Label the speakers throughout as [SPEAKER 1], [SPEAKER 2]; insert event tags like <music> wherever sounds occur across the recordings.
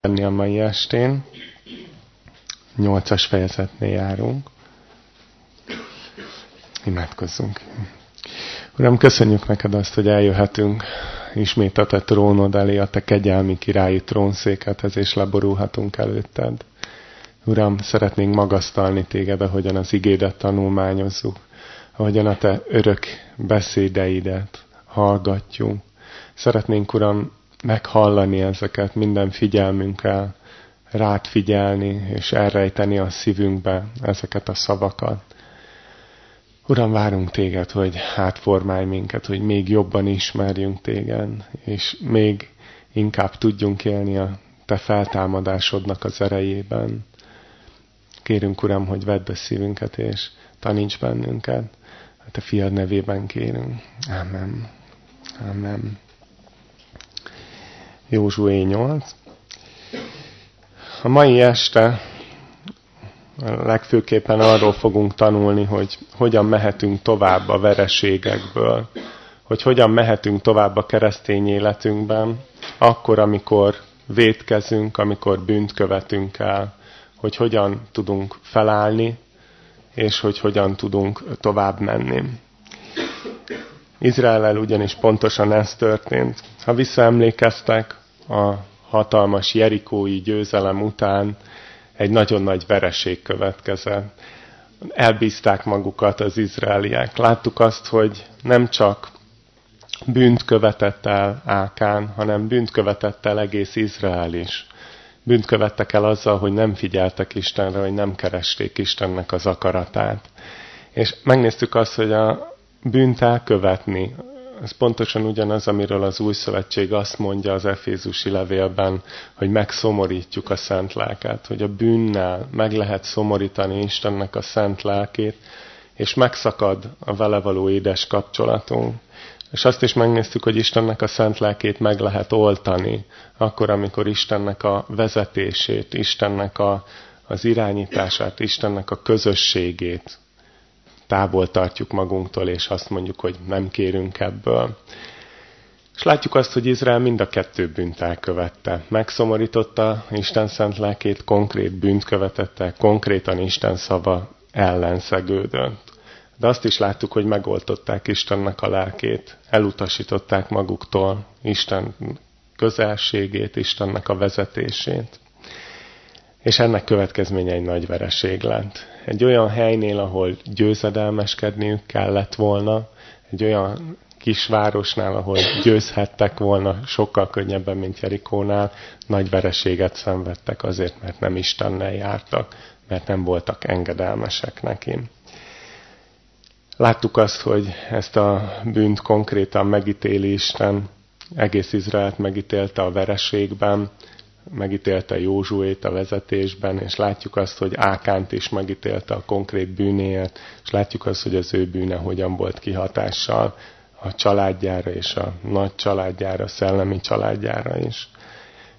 [SPEAKER 1] tenni a mai estén. Nyolcas fejezetnél járunk. Imádkozzunk. Uram, köszönjük neked azt, hogy eljöhetünk ismét a te trónod elé, a te kegyelmi királyi trónszékethez, és leborulhatunk előtted. Uram, szeretnénk magasztalni téged, ahogyan az igédet tanulmányozzuk, ahogyan a te örök beszédeidet hallgatjuk. Szeretnénk, Uram, meghallani ezeket minden figyelmünkkel, rád figyelni, és elrejteni a szívünkbe ezeket a szavakat. Uram, várunk téged, hogy átformálj minket, hogy még jobban ismerjünk téged, és még inkább tudjunk élni a te feltámadásodnak az erejében. Kérünk, Uram, hogy vedd a szívünket, és taníts bennünket. A te fiad nevében kérünk. Amen. Amen. Józsué 8. A mai este legfőképpen arról fogunk tanulni, hogy hogyan mehetünk tovább a vereségekből, hogy hogyan mehetünk tovább a keresztény életünkben, akkor, amikor vétkezünk, amikor bűnt követünk el, hogy hogyan tudunk felállni, és hogy hogyan tudunk tovább menni. Izrael ugyanis pontosan ez történt. Ha visszaemlékeztek, a hatalmas jerikói győzelem után egy nagyon nagy vereség következett. Elbízták magukat az izraeliek. Láttuk azt, hogy nem csak bűnt követett el Ákán, hanem bűnt követett el egész Izrael is. Bűnt követtek el azzal, hogy nem figyeltek Istenre, hogy nem keresték Istennek az akaratát. És megnéztük azt, hogy a bűnt elkövetni, ez pontosan ugyanaz, amiről az új szövetség azt mondja az Efézusi levélben, hogy megszomorítjuk a szent lelket, hogy a bűnnel meg lehet szomorítani Istennek a szent lelkét, és megszakad a vele való édes kapcsolatunk. És azt is megnéztük, hogy Istennek a szent lelkét meg lehet oltani, akkor, amikor Istennek a vezetését, Istennek a, az irányítását, Istennek a közösségét távol tartjuk magunktól, és azt mondjuk, hogy nem kérünk ebből. És látjuk azt, hogy Izrael mind a kettő bűnt elkövette. Megszomorította Isten szent lelkét, konkrét bűnt követette, konkrétan Isten szava ellenszegődött. De azt is láttuk, hogy megoltották Istennek a lelkét, elutasították maguktól Isten közelségét, Istennek a vezetését. És ennek következménye egy nagy vereség lett egy olyan helynél, ahol győzedelmeskedniük kellett volna, egy olyan kisvárosnál, ahol győzhettek volna sokkal könnyebben, mint Jerikónál, nagy vereséget szenvedtek azért, mert nem Istennel jártak, mert nem voltak engedelmesek neki. Láttuk azt, hogy ezt a bűnt konkrétan megítéli Isten, egész Izraelt megítélte a vereségben, megítélte Józsuét a vezetésben, és látjuk azt, hogy Ákánt is megítélte a konkrét bűnéért, és látjuk azt, hogy az ő bűne hogyan volt kihatással a családjára és a nagy családjára, a szellemi családjára is.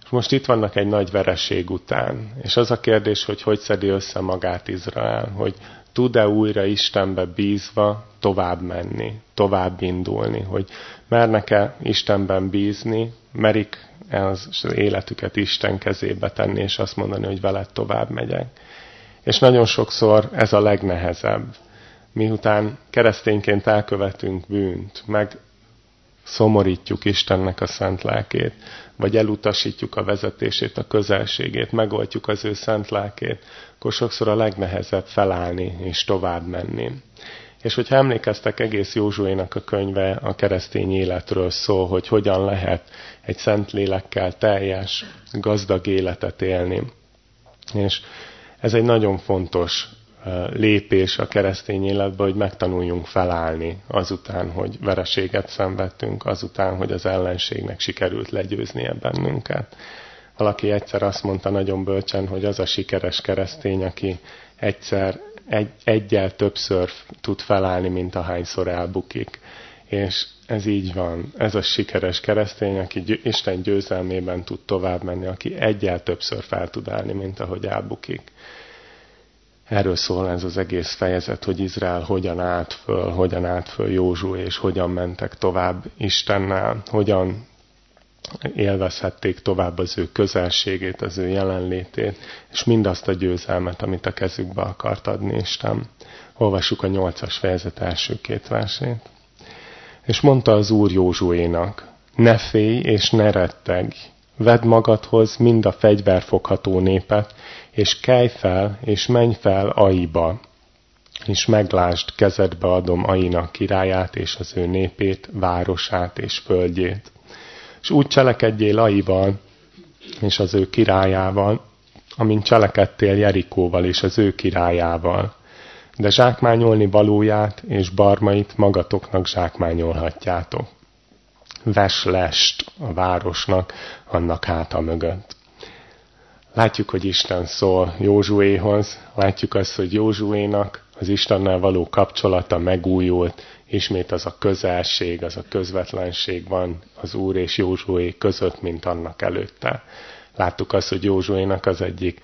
[SPEAKER 1] És most itt vannak egy nagy vereség után, és az a kérdés, hogy hogy szedi össze magát Izrael, hogy tud-e újra Istenbe bízva tovább menni, tovább indulni, hogy mernek-e Istenben bízni, merik az életüket Isten kezébe tenni, és azt mondani, hogy veled tovább megyek. És nagyon sokszor ez a legnehezebb. Miután keresztényként elkövetünk bűnt, meg szomorítjuk Istennek a szent lelkét, vagy elutasítjuk a vezetését, a közelségét, megoltjuk az ő szent lelkét, akkor sokszor a legnehezebb felállni és tovább menni. És hogyha emlékeztek, egész Józsuénak a könyve a keresztény életről szól, hogy hogyan lehet egy szent lélekkel teljes, gazdag életet élni. És ez egy nagyon fontos lépés a keresztény életbe, hogy megtanuljunk felállni azután, hogy vereséget szenvedtünk, azután, hogy az ellenségnek sikerült legyőznie bennünket. Valaki egyszer azt mondta nagyon bölcsen, hogy az a sikeres keresztény, aki egyszer egy, egyel többször tud felállni, mint ahányszor elbukik. És ez így van. Ez a sikeres keresztény, aki Isten győzelmében tud tovább menni, aki egyel többször fel tud állni, mint ahogy elbukik. Erről szól ez az egész fejezet, hogy Izrael hogyan állt föl, hogyan állt föl Józsu, és hogyan mentek tovább Istennel, hogyan élvezhették tovább az ő közelségét, az ő jelenlétét, és mindazt a győzelmet, amit a kezükbe akart adni Isten. Olvassuk a nyolcas fejezet első két versét. És mondta az Úr Józsuénak, ne félj és ne retteg, vedd magadhoz mind a fegyverfogható népet, és kelj fel, és menj fel Aiba, és meglásd, kezedbe adom Ainak királyát és az ő népét, városát és földjét. És úgy cselekedjél Aival és az ő királyával, amint cselekedtél Jerikóval és az ő királyával. De zsákmányolni valóját és barmait magatoknak zsákmányolhatjátok. Ves lest a városnak, annak háta mögött. Látjuk, hogy Isten szól Józsuéhoz, látjuk azt, hogy Józsuénak az Istennel való kapcsolata megújult, ismét az a közelség, az a közvetlenség van az Úr és Józsué között, mint annak előtte. Láttuk azt, hogy Józsuénak az egyik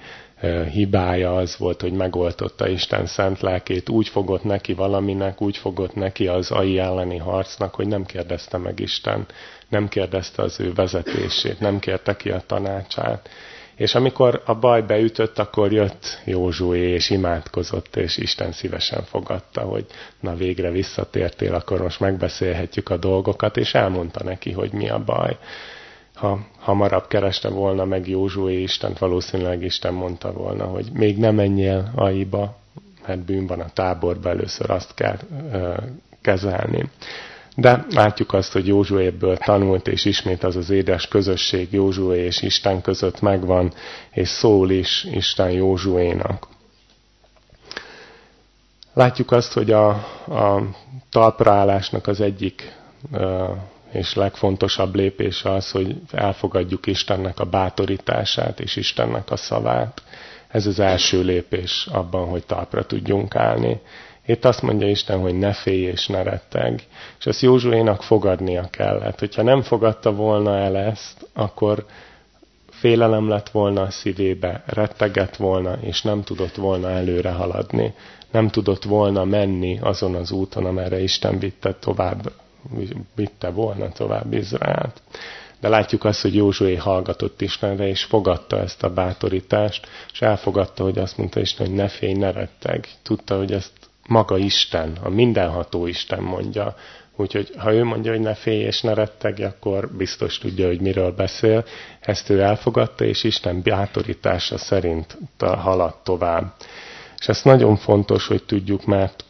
[SPEAKER 1] hibája az volt, hogy megoltotta Isten szent lelkét, úgy fogott neki valaminek, úgy fogott neki az ai elleni harcnak, hogy nem kérdezte meg Isten, nem kérdezte az ő vezetését, nem kérte ki a tanácsát. És amikor a baj beütött, akkor jött Józsué, és imádkozott, és Isten szívesen fogadta, hogy na végre visszatértél, akkor most megbeszélhetjük a dolgokat, és elmondta neki, hogy mi a baj. Ha hamarabb kereste volna meg Józsué Istent, valószínűleg Isten mondta volna, hogy még nem menjél aiba, mert bűn van a táborba, először azt kell ö, kezelni. De látjuk azt, hogy Józsuéből tanult, és ismét az az édes közösség Józsué és Isten között megvan, és szól is Isten Józsuénak. Látjuk azt, hogy a, a talpraállásnak az egyik és legfontosabb lépése az, hogy elfogadjuk Istennek a bátorítását és Istennek a szavát. Ez az első lépés abban, hogy talpra tudjunk állni. Itt azt mondja Isten, hogy ne félj és ne retteg. És ezt Józsuénak fogadnia kellett. Hogyha nem fogadta volna el ezt, akkor félelem lett volna a szívébe, rettegett volna, és nem tudott volna előre haladni. Nem tudott volna menni azon az úton, amerre Isten vitte tovább, vitte volna tovább Izraelt. De látjuk azt, hogy Józsué hallgatott Istenre, és fogadta ezt a bátorítást, és elfogadta, hogy azt mondta Isten, hogy ne félj, ne retteg. Tudta, hogy ezt maga Isten, a mindenható Isten mondja. Úgyhogy ha ő mondja, hogy ne félj és ne retteg, akkor biztos tudja, hogy miről beszél. Ezt ő elfogadta, és Isten bátorítása szerint haladt tovább. És ez nagyon fontos, hogy tudjuk, mert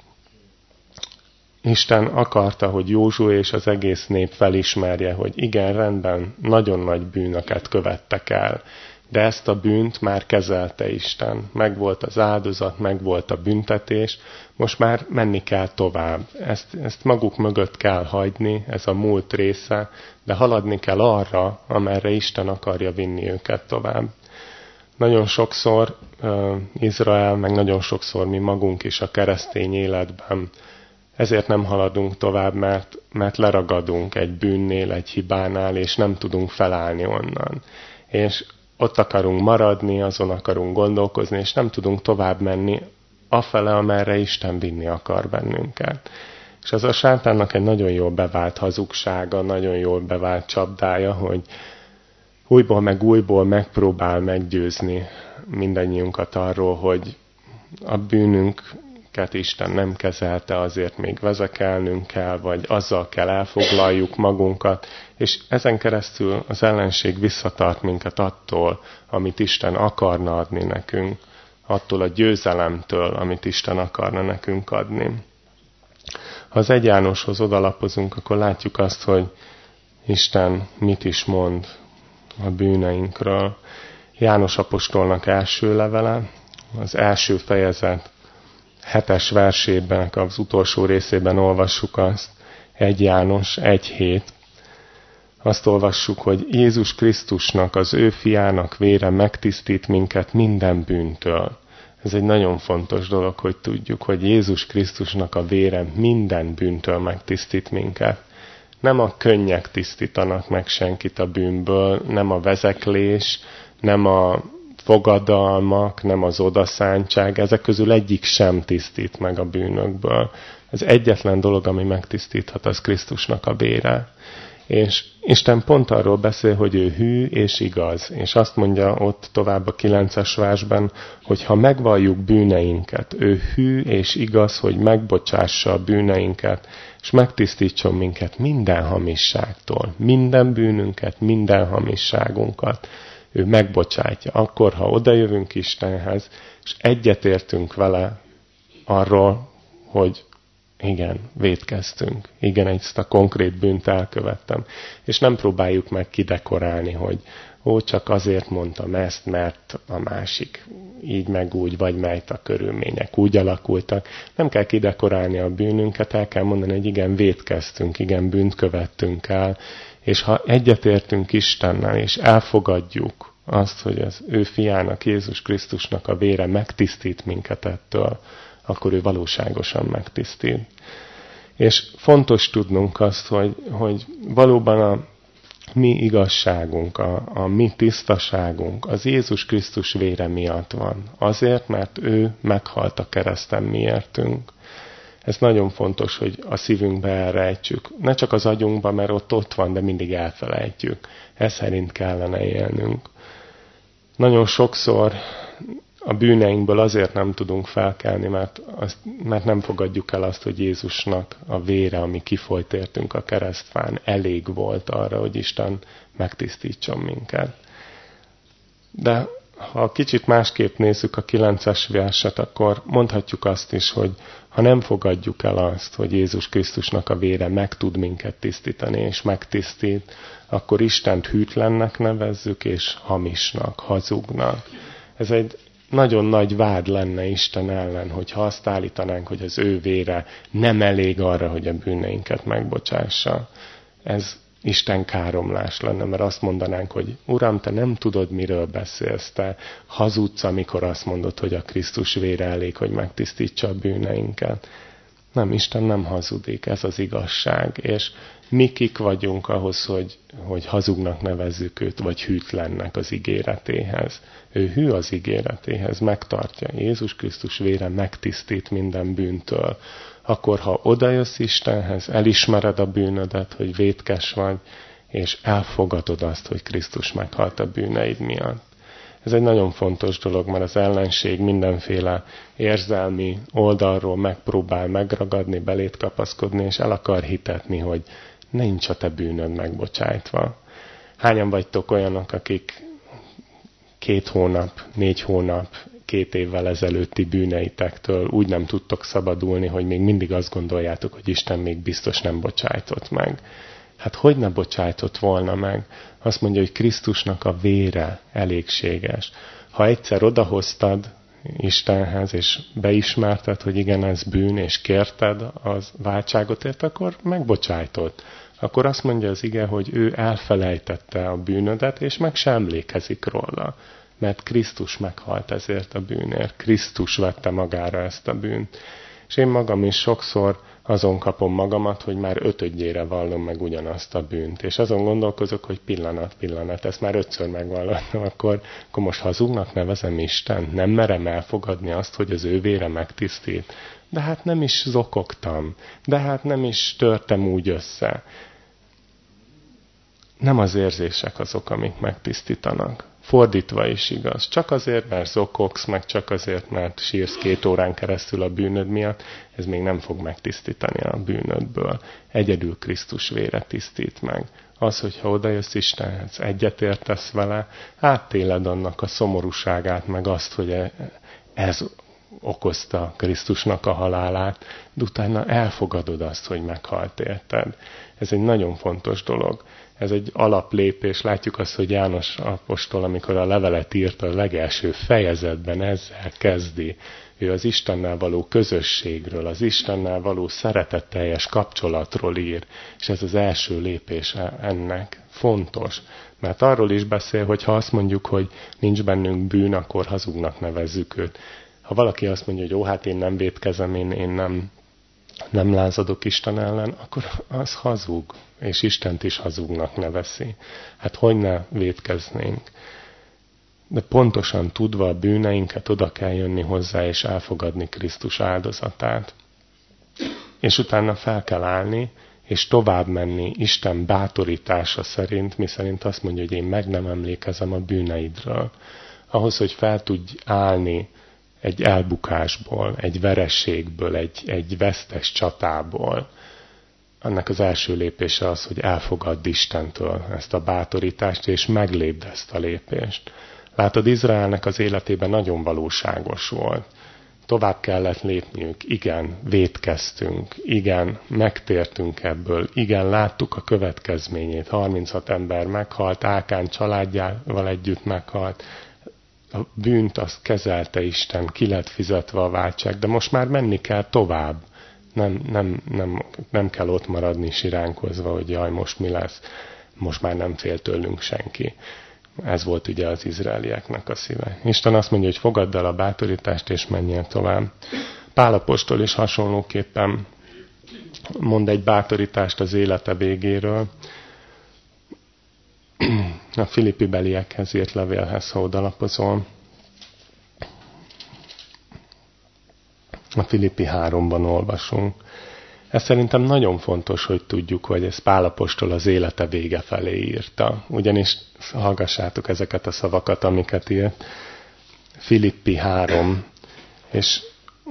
[SPEAKER 1] Isten akarta, hogy Józsu és az egész nép felismerje, hogy igen, rendben, nagyon nagy bűnöket követtek el, de ezt a bűnt már kezelte Isten. Megvolt az áldozat, megvolt a büntetés, most már menni kell tovább. Ezt, ezt maguk mögött kell hagyni, ez a múlt része, de haladni kell arra, amerre Isten akarja vinni őket tovább. Nagyon sokszor uh, Izrael, meg nagyon sokszor mi magunk is a keresztény életben ezért nem haladunk tovább, mert, mert leragadunk egy bűnnél, egy hibánál, és nem tudunk felállni onnan. És ott akarunk maradni, azon akarunk gondolkozni, és nem tudunk tovább menni afele, amerre Isten vinni akar bennünket. És az a sátánnak egy nagyon jól bevált hazugsága, nagyon jól bevált csapdája, hogy újból meg újból megpróbál meggyőzni mindannyiunkat arról, hogy a bűnünk amiket Isten nem kezelte, azért még vezekelnünk kell, vagy azzal kell elfoglaljuk magunkat, és ezen keresztül az ellenség visszatart minket attól, amit Isten akarna adni nekünk, attól a győzelemtől, amit Isten akarna nekünk adni. Ha az egy Jánoshoz odalapozunk, akkor látjuk azt, hogy Isten mit is mond a bűneinkről. János apostolnak első levele, az első fejezet hetes versében, az utolsó részében olvassuk azt, egy János, egy hét. Azt olvassuk, hogy Jézus Krisztusnak, az ő fiának vére megtisztít minket minden bűntől. Ez egy nagyon fontos dolog, hogy tudjuk, hogy Jézus Krisztusnak a vére minden bűntől megtisztít minket. Nem a könnyek tisztítanak meg senkit a bűnből, nem a vezeklés, nem a fogadalmak, nem az odaszántság, ezek közül egyik sem tisztít meg a bűnökből. Ez egyetlen dolog, ami megtisztíthat, az Krisztusnak a bére. És Isten pont arról beszél, hogy ő hű és igaz, és azt mondja ott tovább a kilences versben, hogy ha megvalljuk bűneinket, ő hű és igaz, hogy megbocsássa a bűneinket, és megtisztítson minket minden hamisságtól, minden bűnünket, minden hamisságunkat. Ő megbocsátja. Akkor, ha odajövünk Istenhez, és egyetértünk vele arról, hogy igen, védkeztünk. Igen, ezt a konkrét bűnt elkövettem. És nem próbáljuk meg kidekorálni, hogy ó, csak azért mondtam ezt, mert a másik így meg úgy, vagy mert a körülmények úgy alakultak. Nem kell kidekorálni a bűnünket, el kell mondani, hogy igen, védkeztünk, igen, bűnt követtünk el, és ha egyetértünk Istennel, és elfogadjuk azt, hogy az ő fiának, Jézus Krisztusnak a vére megtisztít minket ettől, akkor ő valóságosan megtisztít. És fontos tudnunk azt, hogy, hogy valóban a mi igazságunk, a, a mi tisztaságunk az Jézus Krisztus vére miatt van. Azért, mert ő meghalt a kereszten miértünk. Ez nagyon fontos, hogy a szívünkbe elrejtjük. Ne csak az agyunkba, mert ott ott van, de mindig elfelejtjük. Ez szerint kellene élnünk. Nagyon sokszor a bűneinkből azért nem tudunk felkelni, mert, azt, mert nem fogadjuk el azt, hogy Jézusnak a vére, ami kifolyt értünk a keresztfán, elég volt arra, hogy Isten megtisztítson minket. De ha kicsit másképp nézzük a kilences verset, akkor mondhatjuk azt is, hogy ha nem fogadjuk el azt, hogy Jézus Krisztusnak a vére meg tud minket tisztítani, és megtisztít, akkor Istent hűtlennek nevezzük, és hamisnak, hazugnak. Ez egy nagyon nagy vád lenne Isten ellen, hogyha azt állítanánk, hogy az ő vére nem elég arra, hogy a bűneinket megbocsássa. Ez Isten káromlás lenne, mert azt mondanánk, hogy Uram, te nem tudod, miről beszélsz, te hazudsz, amikor azt mondod, hogy a Krisztus vére elég, hogy megtisztítsa a bűneinket. Nem, Isten nem hazudik, ez az igazság, és mi kik vagyunk ahhoz, hogy, hogy hazugnak nevezzük őt, vagy hűtlennek az ígéretéhez. Ő hű az ígéretéhez, megtartja. Jézus Krisztus vére megtisztít minden bűntől. Akkor, ha odajössz Istenhez, elismered a bűnödet, hogy vétkes vagy, és elfogadod azt, hogy Krisztus meghalt a bűneid miatt. Ez egy nagyon fontos dolog, mert az ellenség mindenféle érzelmi oldalról megpróbál megragadni, belét kapaszkodni, és el akar hitetni, hogy nincs a te bűnöd megbocsájtva. Hányan vagytok olyanok, akik két hónap, négy hónap, két évvel ezelőtti bűneitektől úgy nem tudtok szabadulni, hogy még mindig azt gondoljátok, hogy Isten még biztos nem bocsájtott meg. Hát hogy ne bocsájtott volna meg? Azt mondja, hogy Krisztusnak a vére elégséges. Ha egyszer odahoztad Istenhez, és beismerted, hogy igen, ez bűn, és kérted az váltságot ért, akkor megbocsájtott. Akkor azt mondja az ige, hogy ő elfelejtette a bűnödet, és meg sem emlékezik róla. Mert Krisztus meghalt ezért a bűnért. Krisztus vette magára ezt a bűnt. És én magam is sokszor azon kapom magamat, hogy már ötödjére vallom meg ugyanazt a bűnt. És azon gondolkozok, hogy pillanat, pillanat, ezt már ötször megvallottam, akkor, akkor most hazugnak nevezem Isten. Nem merem elfogadni azt, hogy az ő vére megtisztít. De hát nem is zokogtam. De hát nem is törtem úgy össze. Nem az érzések azok, amik megtisztítanak. Fordítva is igaz. Csak azért, mert zokogsz, meg csak azért, mert sírsz két órán keresztül a bűnöd miatt, ez még nem fog megtisztítani a bűnödből. Egyedül Krisztus vére tisztít meg. Az, hogyha odajössz Istenhez, egyetértesz vele, áttéled annak a szomorúságát, meg azt, hogy e- ez okozta Krisztusnak a halálát, de utána elfogadod azt, hogy meghalt érted. Ez egy nagyon fontos dolog ez egy alaplépés. Látjuk azt, hogy János apostol, amikor a levelet írt, a legelső fejezetben ezzel kezdi. Ő az Istennel való közösségről, az Istennel való szeretetteljes kapcsolatról ír, és ez az első lépés ennek. Fontos. Mert arról is beszél, hogy ha azt mondjuk, hogy nincs bennünk bűn, akkor hazugnak nevezzük őt. Ha valaki azt mondja, hogy jó, hát én nem védkezem, én, én nem nem lázadok Isten ellen, akkor az hazug, és Istent is hazugnak neveszi. Hát hogy ne védkeznénk? De pontosan tudva a bűneinket oda kell jönni hozzá, és elfogadni Krisztus áldozatát. És utána fel kell állni, és tovább menni Isten bátorítása szerint, mi szerint azt mondja, hogy én meg nem emlékezem a bűneidről. Ahhoz, hogy fel tudj állni egy elbukásból, egy verességből, egy, egy vesztes csatából, annak az első lépése az, hogy elfogadd Istentől ezt a bátorítást, és meglépd ezt a lépést. Látod, Izraelnek az életében nagyon valóságos volt. Tovább kellett lépniük, igen, vétkeztünk, igen, megtértünk ebből, igen, láttuk a következményét, 36 ember meghalt, Ákán családjával együtt meghalt, a bűnt azt kezelte Isten, ki lett fizetve a váltság, de most már menni kell tovább. Nem, nem, nem, nem kell ott maradni siránkozva, hogy jaj, most mi lesz, most már nem fél tőlünk senki. Ez volt ugye az izraelieknek a szíve. Isten azt mondja, hogy fogadd el a bátorítást, és menjél tovább. Pálapostól is hasonlóképpen mond egy bátorítást az élete végéről. A filippi beliekhez írt levélhez, ha odalapozol. A Filippi háromban olvasunk. Ez szerintem nagyon fontos, hogy tudjuk, hogy ez Pálapostól az élete vége felé írta. Ugyanis hallgassátok ezeket a szavakat, amiket írt. Filippi 3, és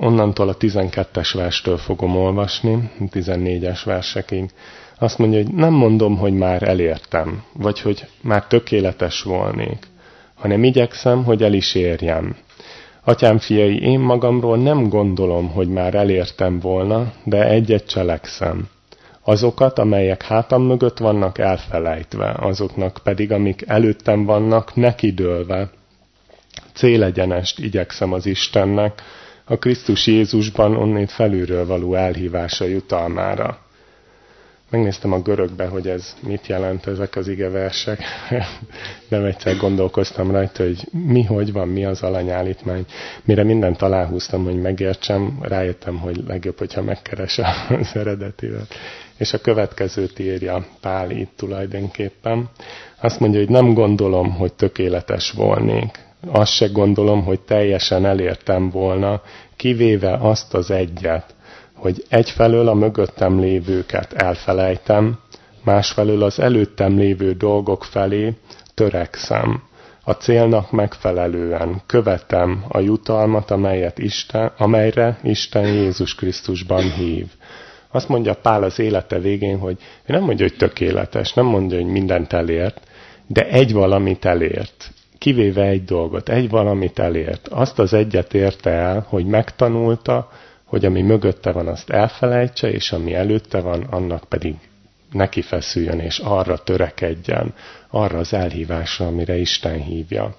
[SPEAKER 1] onnantól a 12-es verstől fogom olvasni, 14-es versekig. Azt mondja, hogy nem mondom, hogy már elértem, vagy hogy már tökéletes volnék, hanem igyekszem, hogy el is érjem Atyám fiai, én magamról nem gondolom, hogy már elértem volna, de egyet cselekszem. Azokat, amelyek hátam mögött vannak elfelejtve, azoknak pedig, amik előttem vannak, nekidőlve. Célegyenest igyekszem az Istennek, a Krisztus Jézusban onnét felülről való elhívása jutalmára. Megnéztem a görögbe, hogy ez mit jelent ezek az igeversek. <laughs> Nem egyszer gondolkoztam rajta, hogy mi, hogy van, mi az alanyállítmány. Mire mindent aláhúztam, hogy megértsem, rájöttem, hogy legjobb, hogyha megkeres az eredetével. És a következőt írja Pál itt tulajdonképpen. Azt mondja, hogy nem gondolom, hogy tökéletes volnék. Azt se gondolom, hogy teljesen elértem volna, kivéve azt az egyet, hogy egyfelől a mögöttem lévőket elfelejtem, másfelől az előttem lévő dolgok felé törekszem. A célnak megfelelően követem a jutalmat, amelyet Isten, amelyre Isten Jézus Krisztusban hív. Azt mondja Pál az élete végén, hogy nem mondja, hogy tökéletes, nem mondja, hogy mindent elért, de egy valamit elért. Kivéve egy dolgot, egy valamit elért. Azt az egyet érte el, hogy megtanulta, hogy ami mögötte van, azt elfelejtse, és ami előtte van, annak pedig neki feszüljön, és arra törekedjen, arra az elhívásra, amire Isten hívja.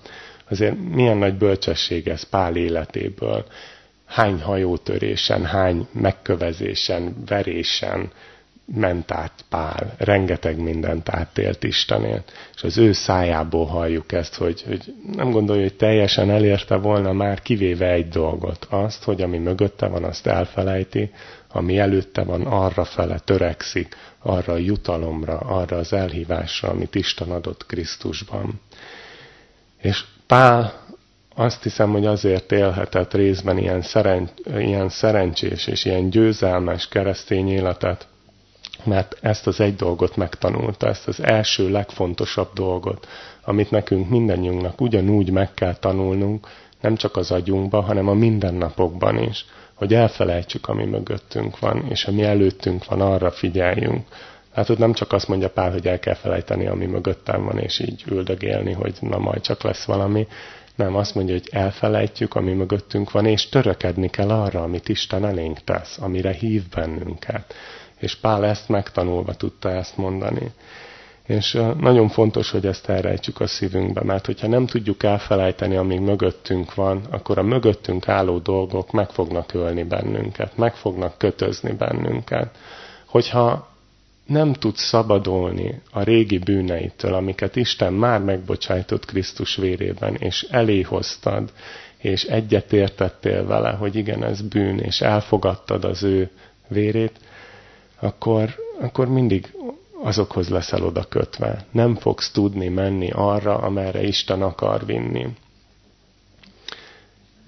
[SPEAKER 1] Azért milyen nagy bölcsesség ez Pál életéből. Hány hajótörésen, hány megkövezésen, verésen, ment át Pál, rengeteg mindent átélt Istenért, és az ő szájából halljuk ezt, hogy, hogy nem gondolja, hogy teljesen elérte volna már, kivéve egy dolgot, azt, hogy ami mögötte van, azt elfelejti, ami előtte van, arra fele törekszik, arra a jutalomra, arra az elhívásra, amit Isten adott Krisztusban. És Pál azt hiszem, hogy azért élhetett részben ilyen, szeren, ilyen szerencsés és ilyen győzelmes keresztény életet, mert ezt az egy dolgot megtanulta, ezt az első legfontosabb dolgot, amit nekünk mindannyiunknak ugyanúgy meg kell tanulnunk, nem csak az agyunkban, hanem a mindennapokban is, hogy elfelejtsük, ami mögöttünk van, és ami előttünk van, arra figyeljünk. Hát nem csak azt mondja Pál, hogy el kell felejteni, ami mögöttem van, és így üldögélni, hogy na majd csak lesz valami. Nem, azt mondja, hogy elfelejtjük, ami mögöttünk van, és törökedni kell arra, amit Isten elénk tesz, amire hív bennünket és Pál ezt megtanulva tudta ezt mondani. És nagyon fontos, hogy ezt elrejtsük a szívünkbe, mert hogyha nem tudjuk elfelejteni, amíg mögöttünk van, akkor a mögöttünk álló dolgok meg fognak ölni bennünket, meg fognak kötözni bennünket. Hogyha nem tudsz szabadulni a régi bűneitől, amiket Isten már megbocsájtott Krisztus vérében, és eléhoztad, és egyetértettél vele, hogy igen, ez bűn, és elfogadtad az ő vérét, akkor, akkor mindig azokhoz leszel oda kötve. Nem fogsz tudni menni arra, amerre Isten akar vinni.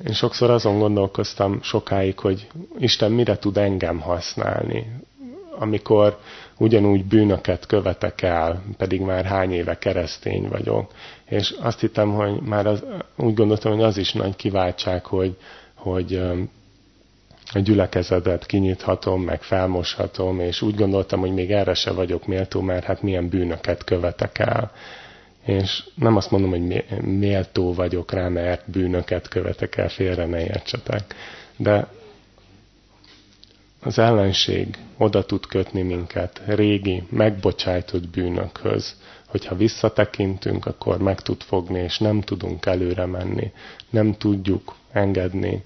[SPEAKER 1] Én sokszor azon gondolkoztam sokáig, hogy Isten mire tud engem használni. amikor ugyanúgy bűnöket követek el, pedig már hány éve keresztény vagyok. És azt hittem, hogy már az, úgy gondoltam, hogy az is nagy kiváltság, hogy, hogy a gyülekezetet kinyithatom, meg felmoshatom, és úgy gondoltam, hogy még erre se vagyok méltó, mert hát milyen bűnöket követek el. És nem azt mondom, hogy méltó vagyok rá, mert bűnöket követek el, félre ne értsetek. De az ellenség oda tud kötni minket régi, megbocsájtott bűnökhöz, hogyha visszatekintünk, akkor meg tud fogni, és nem tudunk előre menni. Nem tudjuk engedni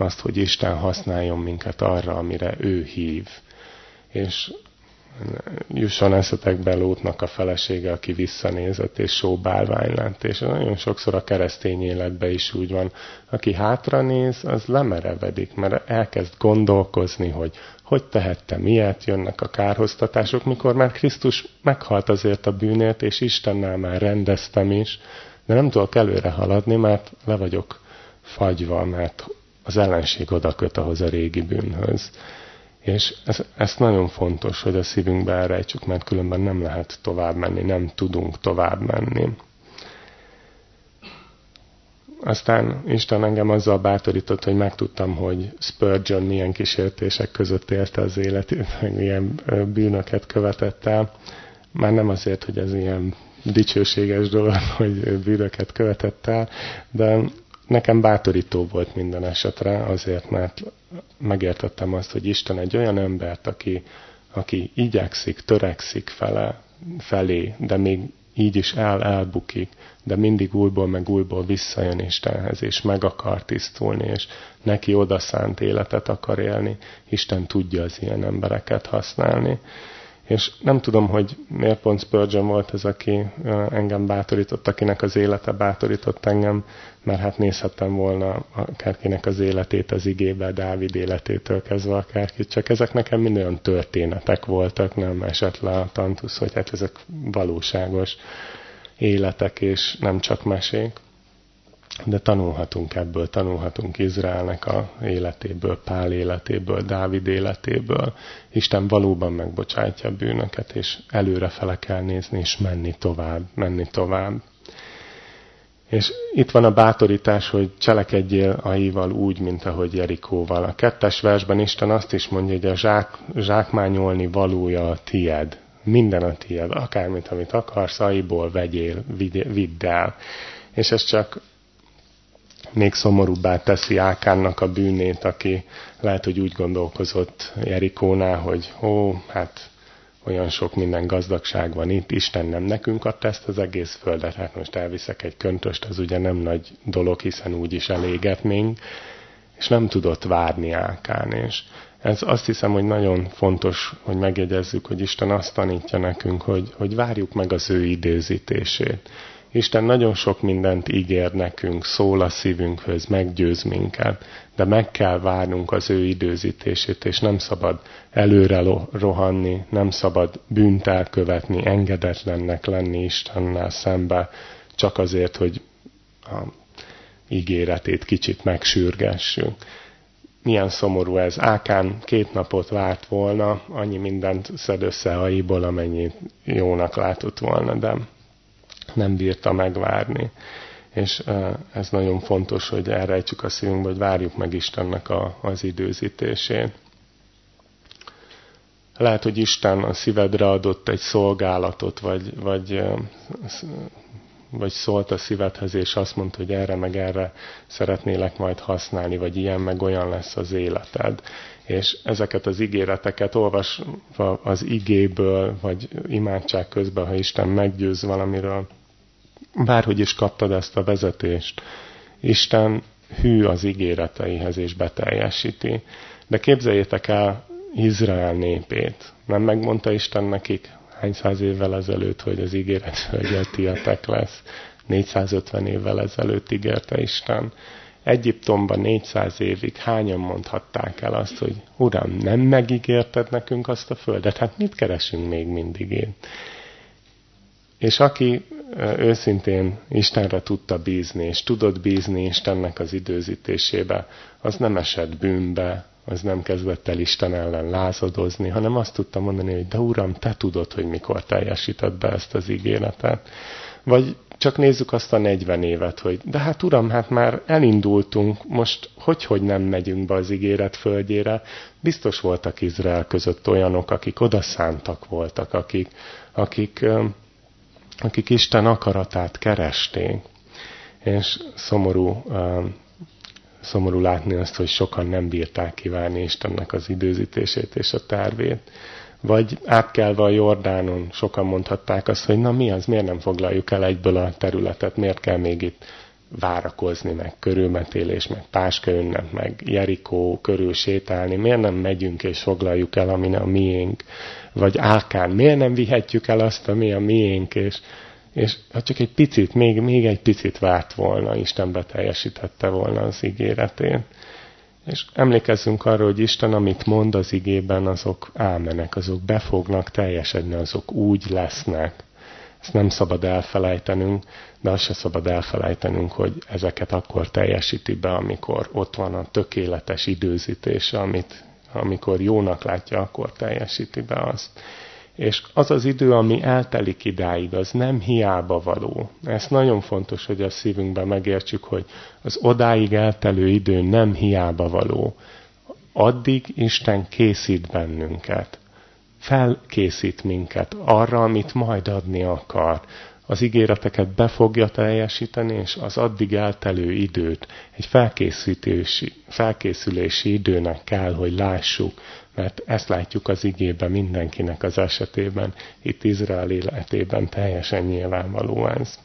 [SPEAKER 1] azt, hogy Isten használjon minket arra, amire ő hív. És jusson eszetekbe Lótnak a felesége, aki visszanézett és sóbálvány lett. És nagyon sokszor a keresztény életben is úgy van, aki hátra néz, az lemerevedik, mert elkezd gondolkozni, hogy hogy tehettem ilyet, jönnek a kárhoztatások, mikor már Krisztus meghalt azért a bűnért, és Istennel már rendeztem is, de nem tudok előre haladni, mert le vagyok fagyva, mert az ellenség oda köt ahhoz a régi bűnhöz. És ez, ez nagyon fontos, hogy a szívünkbe elrejtsük, mert különben nem lehet tovább menni, nem tudunk tovább menni. Aztán Isten engem azzal bátorított, hogy megtudtam, hogy Spurgeon milyen kísértések között élte az életét, meg milyen bűnöket követett el. Már nem azért, hogy ez ilyen dicsőséges dolog, <laughs> hogy bűnöket követett el, de nekem bátorító volt minden esetre, azért, mert megértettem azt, hogy Isten egy olyan embert, aki, aki igyekszik, törekszik fele, felé, de még így is el, elbukik, de mindig újból meg újból visszajön Istenhez, és meg akar tisztulni, és neki odaszánt életet akar élni. Isten tudja az ilyen embereket használni. És nem tudom, hogy miért pont Spurgeon volt ez, aki engem bátorított, akinek az élete bátorított engem, mert hát nézhettem volna akárkinek az életét az igébe, Dávid életétől kezdve akárkit, csak ezek nekem mind olyan történetek voltak, nem esett le a tantusz, hogy hát ezek valóságos életek, és nem csak mesék de tanulhatunk ebből, tanulhatunk Izraelnek a életéből, Pál életéből, Dávid életéből. Isten valóban megbocsátja a bűnöket, és előre fele kell nézni, és menni tovább, menni tovább. És itt van a bátorítás, hogy cselekedjél aival úgy, mint ahogy Jerikóval. A kettes versben Isten azt is mondja, hogy a zsák, zsákmányolni valója a tied. Minden a tied, akármit, amit akarsz, aiból vegyél, vidd el. És ez csak még szomorúbbá teszi Ákánnak a bűnét, aki lehet, hogy úgy gondolkozott Jerikónál, hogy ó, hát olyan sok minden gazdagság van itt, Isten nem nekünk adta ezt az egész földet, hát most elviszek egy köntöst, az ugye nem nagy dolog, hiszen úgy is elégetnénk, és nem tudott várni Ákán, és ez azt hiszem, hogy nagyon fontos, hogy megjegyezzük, hogy Isten azt tanítja nekünk, hogy, hogy várjuk meg az ő időzítését. Isten nagyon sok mindent ígér nekünk, szól a szívünkhöz, meggyőz minket, de meg kell várnunk az ő időzítését, és nem szabad előre rohanni, nem szabad bűnt elkövetni, engedetlennek lenni Istennel szembe, csak azért, hogy a ígéretét kicsit megsürgessünk. Milyen szomorú ez. Ákán két napot várt volna, annyi mindent szed össze aiból, amennyit jónak látott volna, de nem bírta megvárni. És ez nagyon fontos, hogy elrejtsük a szívünkbe, hogy várjuk meg Istennek a, az időzítését. Lehet, hogy Isten a szívedre adott egy szolgálatot, vagy, vagy, vagy szólt a szívedhez, és azt mondta, hogy erre meg erre szeretnélek majd használni, vagy ilyen meg olyan lesz az életed. És ezeket az ígéreteket olvasva az igéből, vagy imádság közben, ha Isten meggyőz valamiről, bárhogy is kaptad ezt a vezetést, Isten hű az ígéreteihez és beteljesíti. De képzeljétek el Izrael népét. Nem megmondta Isten nekik hány száz évvel ezelőtt, hogy az ígéret hölgyel tietek lesz. 450 évvel ezelőtt ígérte Isten. Egyiptomban 400 évig hányan mondhatták el azt, hogy Uram, nem megígérted nekünk azt a földet? Hát mit keresünk még mindig én? És aki őszintén Istenre tudta bízni, és tudott bízni Istennek az időzítésébe, az nem esett bűnbe, az nem kezdett el Isten ellen lázadozni, hanem azt tudta mondani, hogy de Uram, Te tudod, hogy mikor teljesített be ezt az ígéretet. Vagy csak nézzük azt a 40 évet, hogy de hát Uram, hát már elindultunk, most hogy, hogy nem megyünk be az ígéret földjére. Biztos voltak Izrael között olyanok, akik oda szántak voltak, akik, akik, akik Isten akaratát keresték. És szomorú szomorú látni azt, hogy sokan nem bírták kívánni Istennek az időzítését és a tervét. Vagy átkelve a Jordánon, sokan mondhatták azt, hogy na mi az, miért nem foglaljuk el egyből a területet, miért kell még itt várakozni, meg körülmetélés, meg Páska meg Jerikó körül sétálni, miért nem megyünk és foglaljuk el, ami a miénk, vagy Ákán, miért nem vihetjük el azt, ami a miénk, és és ha csak egy picit, még, még egy picit várt volna, Isten beteljesítette volna az ígéretén. És emlékezzünk arra, hogy Isten, amit mond az igében, azok ámenek, azok befognak teljesedni, azok úgy lesznek. Ezt nem szabad elfelejtenünk, de azt se szabad elfelejtenünk, hogy ezeket akkor teljesíti be, amikor ott van a tökéletes időzítése, amit amikor jónak látja, akkor teljesíti be azt. És az az idő, ami eltelik idáig, az nem hiába való. Ez nagyon fontos, hogy a szívünkben megértsük, hogy az odáig eltelő idő nem hiába való. Addig Isten készít bennünket. Felkészít minket arra, amit majd adni akar az ígéreteket be fogja teljesíteni, és az addig eltelő időt egy felkészítési, felkészülési időnek kell, hogy lássuk, mert ezt látjuk az igében mindenkinek az esetében, itt Izrael életében teljesen nyilvánvaló ez.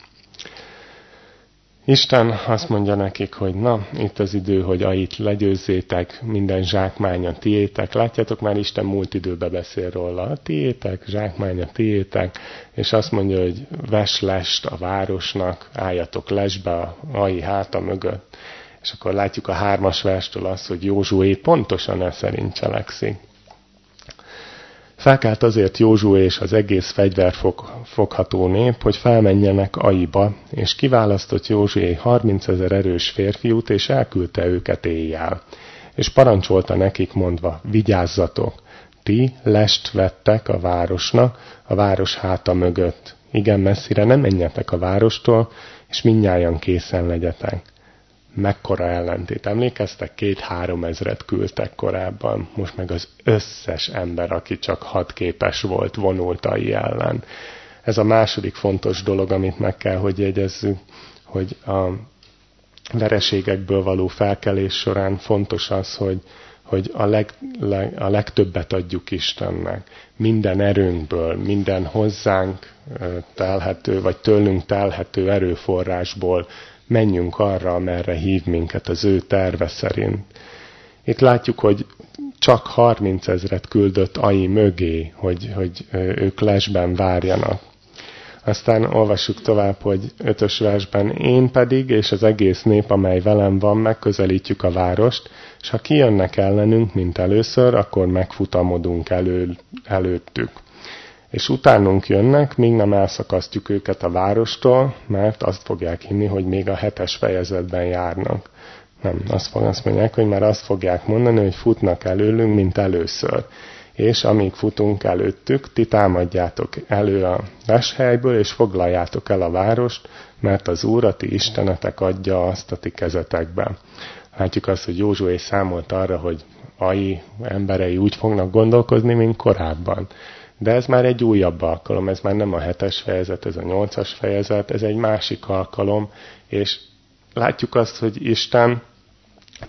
[SPEAKER 1] Isten azt mondja nekik, hogy na, itt az idő, hogy ait legyőzzétek, minden zsákmánya tiétek. Látjátok, már Isten múlt időbe beszél róla. A tiétek, zsákmánya tiétek, és azt mondja, hogy ves lest a városnak, álljatok lesbe a ai háta mögött. És akkor látjuk a hármas verstől azt, hogy Józsué pontosan ez szerint cselekszik. Felkelt azért Józsué és az egész fegyverfogható nép, hogy felmenjenek Aiba, és kiválasztott Józsué 30 ezer erős férfiút, és elküldte őket éjjel. És parancsolta nekik mondva, vigyázzatok, ti lest vettek a városnak, a város háta mögött. Igen messzire nem menjetek a várostól, és mindnyájan készen legyetek mekkora ellentét. Emlékeztek? Két-három ezret küldtek korábban, most meg az összes ember, aki csak hat képes volt, vonultai ellen. Ez a második fontos dolog, amit meg kell, hogy jegyezzük, hogy a vereségekből való felkelés során fontos az, hogy, hogy a, leg, leg, a legtöbbet adjuk Istennek. Minden erőnkből, minden hozzánk telhető, vagy tőlünk telhető erőforrásból menjünk arra, amerre hív minket az ő terve szerint. Itt látjuk, hogy csak 30 ezret küldött Ai mögé, hogy, hogy ők lesben várjanak. Aztán olvassuk tovább, hogy ötös versben én pedig, és az egész nép, amely velem van, megközelítjük a várost, és ha kijönnek ellenünk, mint először, akkor megfutamodunk elő, előttük és utánunk jönnek, míg nem elszakasztjuk őket a várostól, mert azt fogják hinni, hogy még a hetes fejezetben járnak. Nem, azt, fog, azt mondják, hogy már azt fogják mondani, hogy futnak előlünk, mint először. És amíg futunk előttük, ti támadjátok elő a veshelyből, és foglaljátok el a várost, mert az Úr, a ti istenetek adja azt a ti kezetekbe. Látjuk azt, hogy Józsué számolt arra, hogy ai emberei úgy fognak gondolkozni, mint korábban. De ez már egy újabb alkalom, ez már nem a hetes fejezet, ez a nyolcas fejezet, ez egy másik alkalom, és látjuk azt, hogy Isten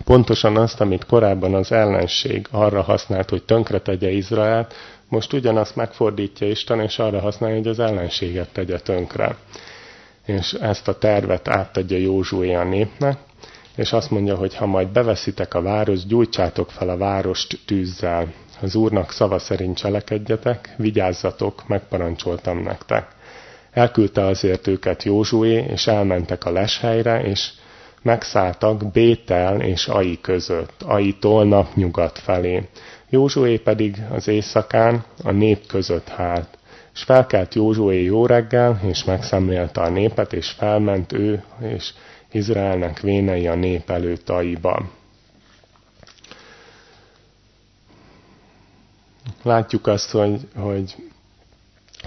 [SPEAKER 1] pontosan azt, amit korábban az ellenség arra használt, hogy tönkretegye Izraelt, most ugyanazt megfordítja Isten, és arra használja, hogy az ellenséget tegye tönkre. És ezt a tervet átadja Józsué a népnek, és azt mondja, hogy ha majd beveszitek a város, gyújtsátok fel a várost tűzzel az Úrnak szava szerint cselekedjetek, vigyázzatok, megparancsoltam nektek. Elküldte azért őket Józsué, és elmentek a leshelyre, és megszálltak Bétel és Ai között, Ai-tól napnyugat felé. Józsué pedig az éjszakán a nép között hált. És felkelt Józsué jó reggel, és megszemlélte a népet, és felment ő, és Izraelnek vénei a nép előtt Aiba. Látjuk azt, hogy, hogy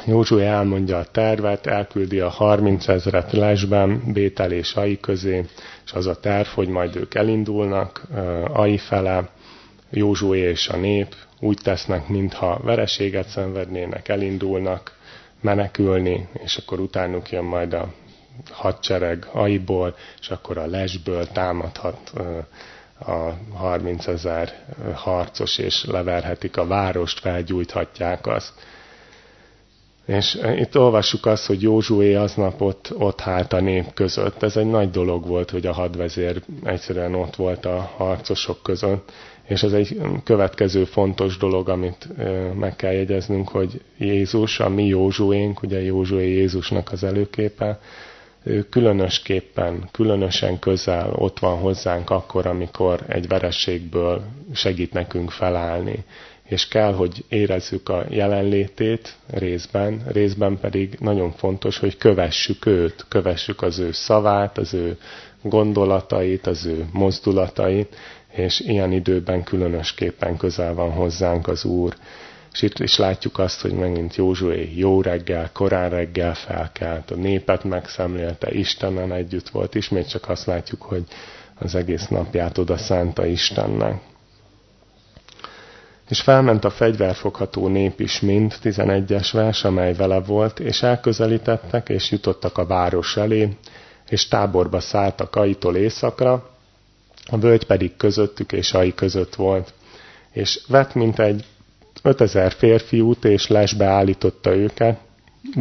[SPEAKER 1] Józsué elmondja a tervet, elküldi a 30 ezeret lesben, Bétel és Ai közé, és az a terv, hogy majd ők elindulnak Ai fele, Józsué és a nép úgy tesznek, mintha vereséget szenvednének, elindulnak menekülni, és akkor utánuk jön majd a hadsereg Aiból, és akkor a lesből támadhat a 30 ezer harcos, és leverhetik a várost, felgyújthatják azt. És itt olvassuk azt, hogy Józsué aznap ott, ott hált a nép között. Ez egy nagy dolog volt, hogy a hadvezér egyszerűen ott volt a harcosok között. És ez egy következő fontos dolog, amit meg kell jegyeznünk, hogy Jézus, a mi Józsuénk, ugye Józsué Jézusnak az előképe, ő különösképpen, különösen közel ott van hozzánk akkor, amikor egy verességből segít nekünk felállni. És kell, hogy érezzük a jelenlétét részben, részben pedig nagyon fontos, hogy kövessük őt, kövessük az ő szavát, az ő gondolatait, az ő mozdulatait, és ilyen időben különösképpen közel van hozzánk az Úr. És itt is látjuk azt, hogy megint Józsué jó reggel, korán reggel felkelt, a népet megszemlélte, Istennel együtt volt, ismét csak azt látjuk, hogy az egész napját oda szánta Istennek. És felment a fegyverfogható nép is mind, 11-es vers, amely vele volt, és elközelítettek, és jutottak a város elé, és táborba szálltak Aitól északra, a völgy pedig közöttük és Ai között volt. És vett mint egy 5000 férfiút, és lesbe állította őket,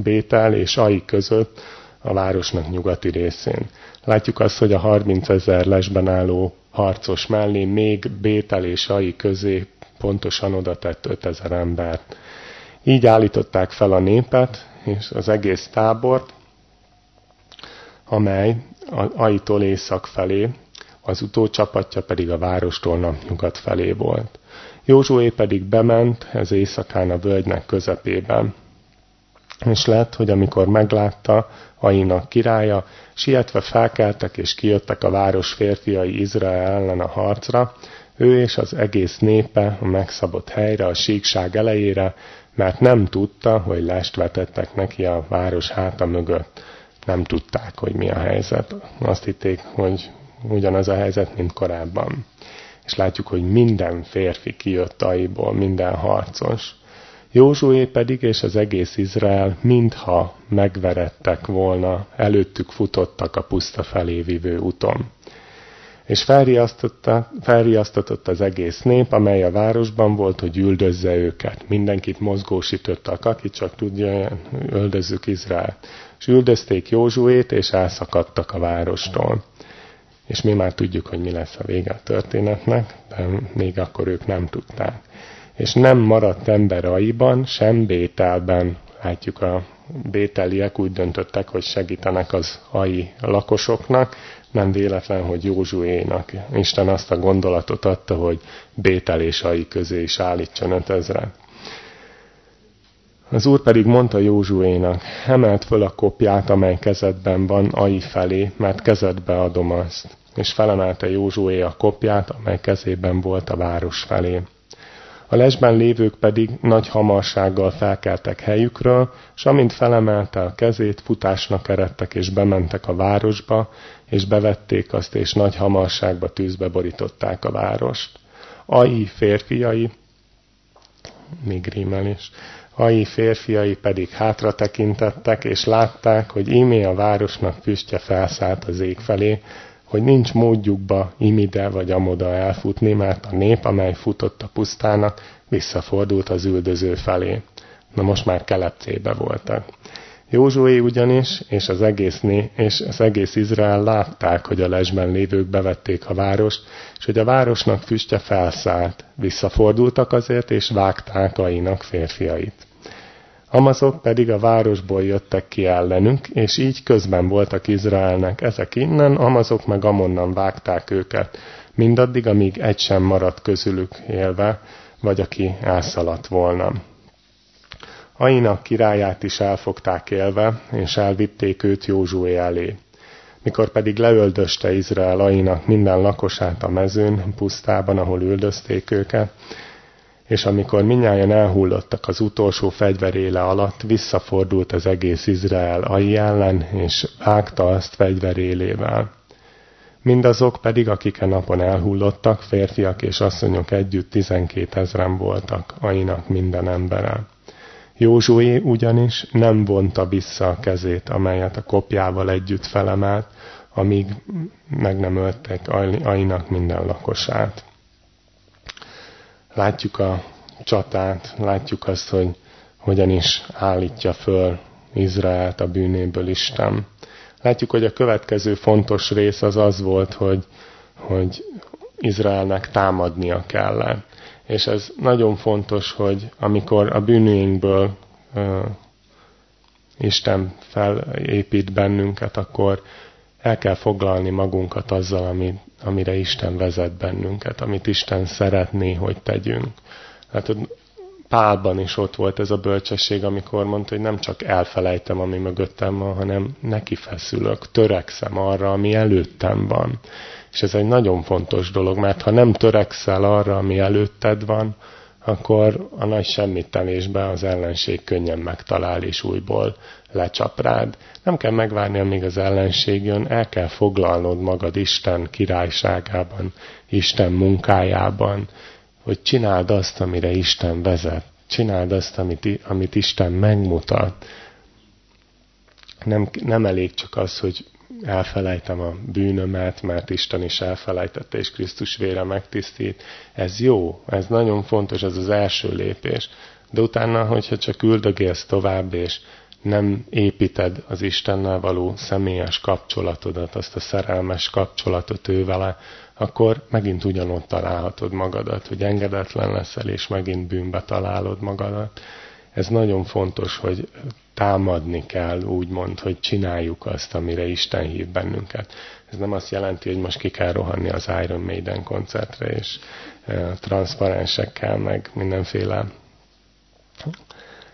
[SPEAKER 1] Bétel és Ai között, a városnak nyugati részén. Látjuk azt, hogy a 30 ezer lesben álló harcos mellé még Bétel és Ai közé pontosan oda tett 5000 embert. Így állították fel a népet és az egész tábort, amely Aitól észak felé, az utócsapatja pedig a várostól napnyugat felé volt. Józsué pedig bement ez éjszakán a völgynek közepében. És lett, hogy amikor meglátta Ainak királya, sietve felkeltek és kijöttek a város férfiai Izrael ellen a harcra, ő és az egész népe a megszabott helyre, a síkság elejére, mert nem tudta, hogy lest vetettek neki a város háta mögött. Nem tudták, hogy mi a helyzet. Azt hitték, hogy ugyanaz a helyzet, mint korábban. És látjuk, hogy minden férfi kijött aiból, minden harcos. Józsué pedig és az egész Izrael mintha megverettek volna, előttük futottak a puszta felé vívő úton. És felriasztott az egész nép, amely a városban volt, hogy üldözze őket. Mindenkit mozgósítottak, aki csak tudja, öldözzük Izrael. És üldözték Józsuét, és elszakadtak a várostól és mi már tudjuk, hogy mi lesz a vége a történetnek, de még akkor ők nem tudták. És nem maradt ember aiban, sem Bételben. Látjuk, a bételiek úgy döntöttek, hogy segítenek az ai lakosoknak, nem véletlen, hogy Józsuénak. Isten azt a gondolatot adta, hogy Bétel és ai közé is állítson ötezre. Az úr pedig mondta Józsuénak, emelt föl a kopját, amely kezedben van, Ai felé, mert kezedbe adom azt. És felemelte Józsué a kopját, amely kezében volt a város felé. A lesben lévők pedig nagy hamarsággal felkeltek helyükről, és amint felemelte a kezét, futásnak eredtek és bementek a városba, és bevették azt, és nagy hamarságba tűzbe borították a várost. Ai férfiai, még rímel is, Ai férfiai pedig hátra tekintettek, és látták, hogy ímé a városnak füstje felszállt az ég felé, hogy nincs módjukba imide vagy amoda elfutni, mert a nép, amely futott a pusztának, visszafordult az üldöző felé. Na most már kelepcébe voltak. Józsué ugyanis, és az, egész né, és az egész Izrael látták, hogy a lesben lévők bevették a várost, és hogy a városnak füstje felszállt. Visszafordultak azért, és vágták Ainak férfiait. Amazok pedig a városból jöttek ki ellenük, és így közben voltak Izraelnek. Ezek innen, Amazok meg amonnan vágták őket, mindaddig, amíg egy sem maradt közülük élve, vagy aki elszaladt volna. Ainak királyát is elfogták élve, és elvitték őt Józsué elé. Mikor pedig leöldöste Izrael Ainak minden lakosát a mezőn, pusztában, ahol üldözték őket, és amikor minnyáján elhullottak az utolsó fegyveréle alatt, visszafordult az egész Izrael ai ellen, és vágta azt fegyverélével. Mindazok pedig, akik a napon elhullottak, férfiak és asszonyok együtt tizenkét ezren voltak, ainak minden embere. Józsué ugyanis nem vonta vissza a kezét, amelyet a kopjával együtt felemelt, amíg meg nem öltek ainak minden lakosát. Látjuk a csatát, látjuk azt, hogy hogyan is állítja föl Izraelt a bűnéből Isten. Látjuk, hogy a következő fontos rész az az volt, hogy, hogy Izraelnek támadnia kellett. És ez nagyon fontos, hogy amikor a bűnünkből uh, Isten felépít bennünket, akkor el kell foglalni magunkat azzal, ami, amire Isten vezet bennünket, amit Isten szeretné, hogy tegyünk. Hát Pálban is ott volt ez a bölcsesség, amikor mondta, hogy nem csak elfelejtem, ami mögöttem van, hanem neki feszülök, törekszem arra, ami előttem van. És ez egy nagyon fontos dolog, mert ha nem törekszel arra, ami előtted van, akkor a nagy semmittelésben az ellenség könnyen megtalál és újból lecsap rád. Nem kell megvárni, amíg az ellenség jön, el kell foglalnod magad Isten királyságában, Isten munkájában, hogy csináld azt, amire Isten vezet. Csináld azt, amit, amit Isten megmutat. Nem, nem elég csak az, hogy elfelejtem a bűnömet, mert Isten is elfelejtette, és Krisztus vére megtisztít. Ez jó, ez nagyon fontos, ez az első lépés. De utána, hogyha csak üldögélsz tovább, és nem építed az Istennel való személyes kapcsolatodat, azt a szerelmes kapcsolatot ő vele, akkor megint ugyanott találhatod magadat, hogy engedetlen leszel, és megint bűnbe találod magadat. Ez nagyon fontos, hogy támadni kell, úgymond, hogy csináljuk azt, amire Isten hív bennünket. Ez nem azt jelenti, hogy most ki kell rohanni az Iron Maiden koncertre, és e, transzparensekkel, meg mindenféle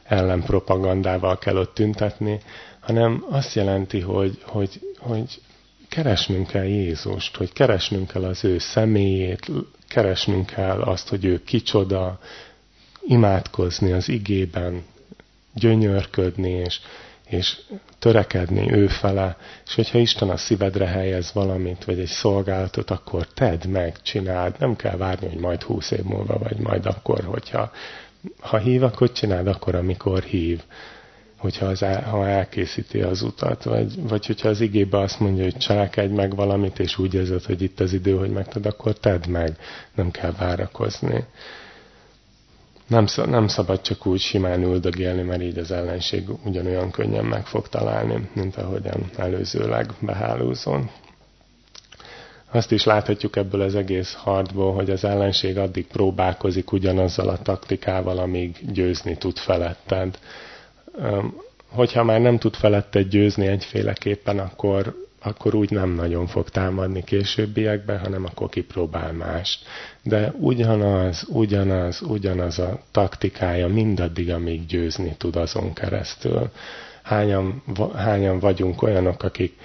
[SPEAKER 1] ellenpropagandával kell ott tüntetni, hanem azt jelenti, hogy, hogy, hogy keresnünk kell Jézust, hogy keresnünk kell az ő személyét, keresnünk kell azt, hogy ő kicsoda, imádkozni az igében, gyönyörködni, és, és törekedni ő fele, és hogyha Isten a szívedre helyez valamit, vagy egy szolgálatot, akkor tedd meg, csináld, nem kell várni, hogy majd húsz év múlva, vagy majd akkor, hogyha ha hív, akkor csináld akkor, amikor hív. Hogyha az el, ha elkészíti az utat, vagy, vagy hogyha az igébe azt mondja, hogy cselekedj meg valamit, és úgy érzed, hogy itt az idő, hogy megted, akkor tedd meg, nem kell várakozni. Nem, nem szabad csak úgy simán üldögélni, mert így az ellenség ugyanolyan könnyen meg fog találni, mint ahogyan előzőleg behálózon. Azt is láthatjuk ebből az egész harcból, hogy az ellenség addig próbálkozik ugyanazzal a taktikával, amíg győzni tud feletted hogyha már nem tud feletted győzni egyféleképpen, akkor, akkor úgy nem nagyon fog támadni későbbiekben, hanem akkor kipróbál mást. De ugyanaz, ugyanaz, ugyanaz a taktikája mindaddig, amíg győzni tud azon keresztül. Hányan, hányan vagyunk olyanok, akik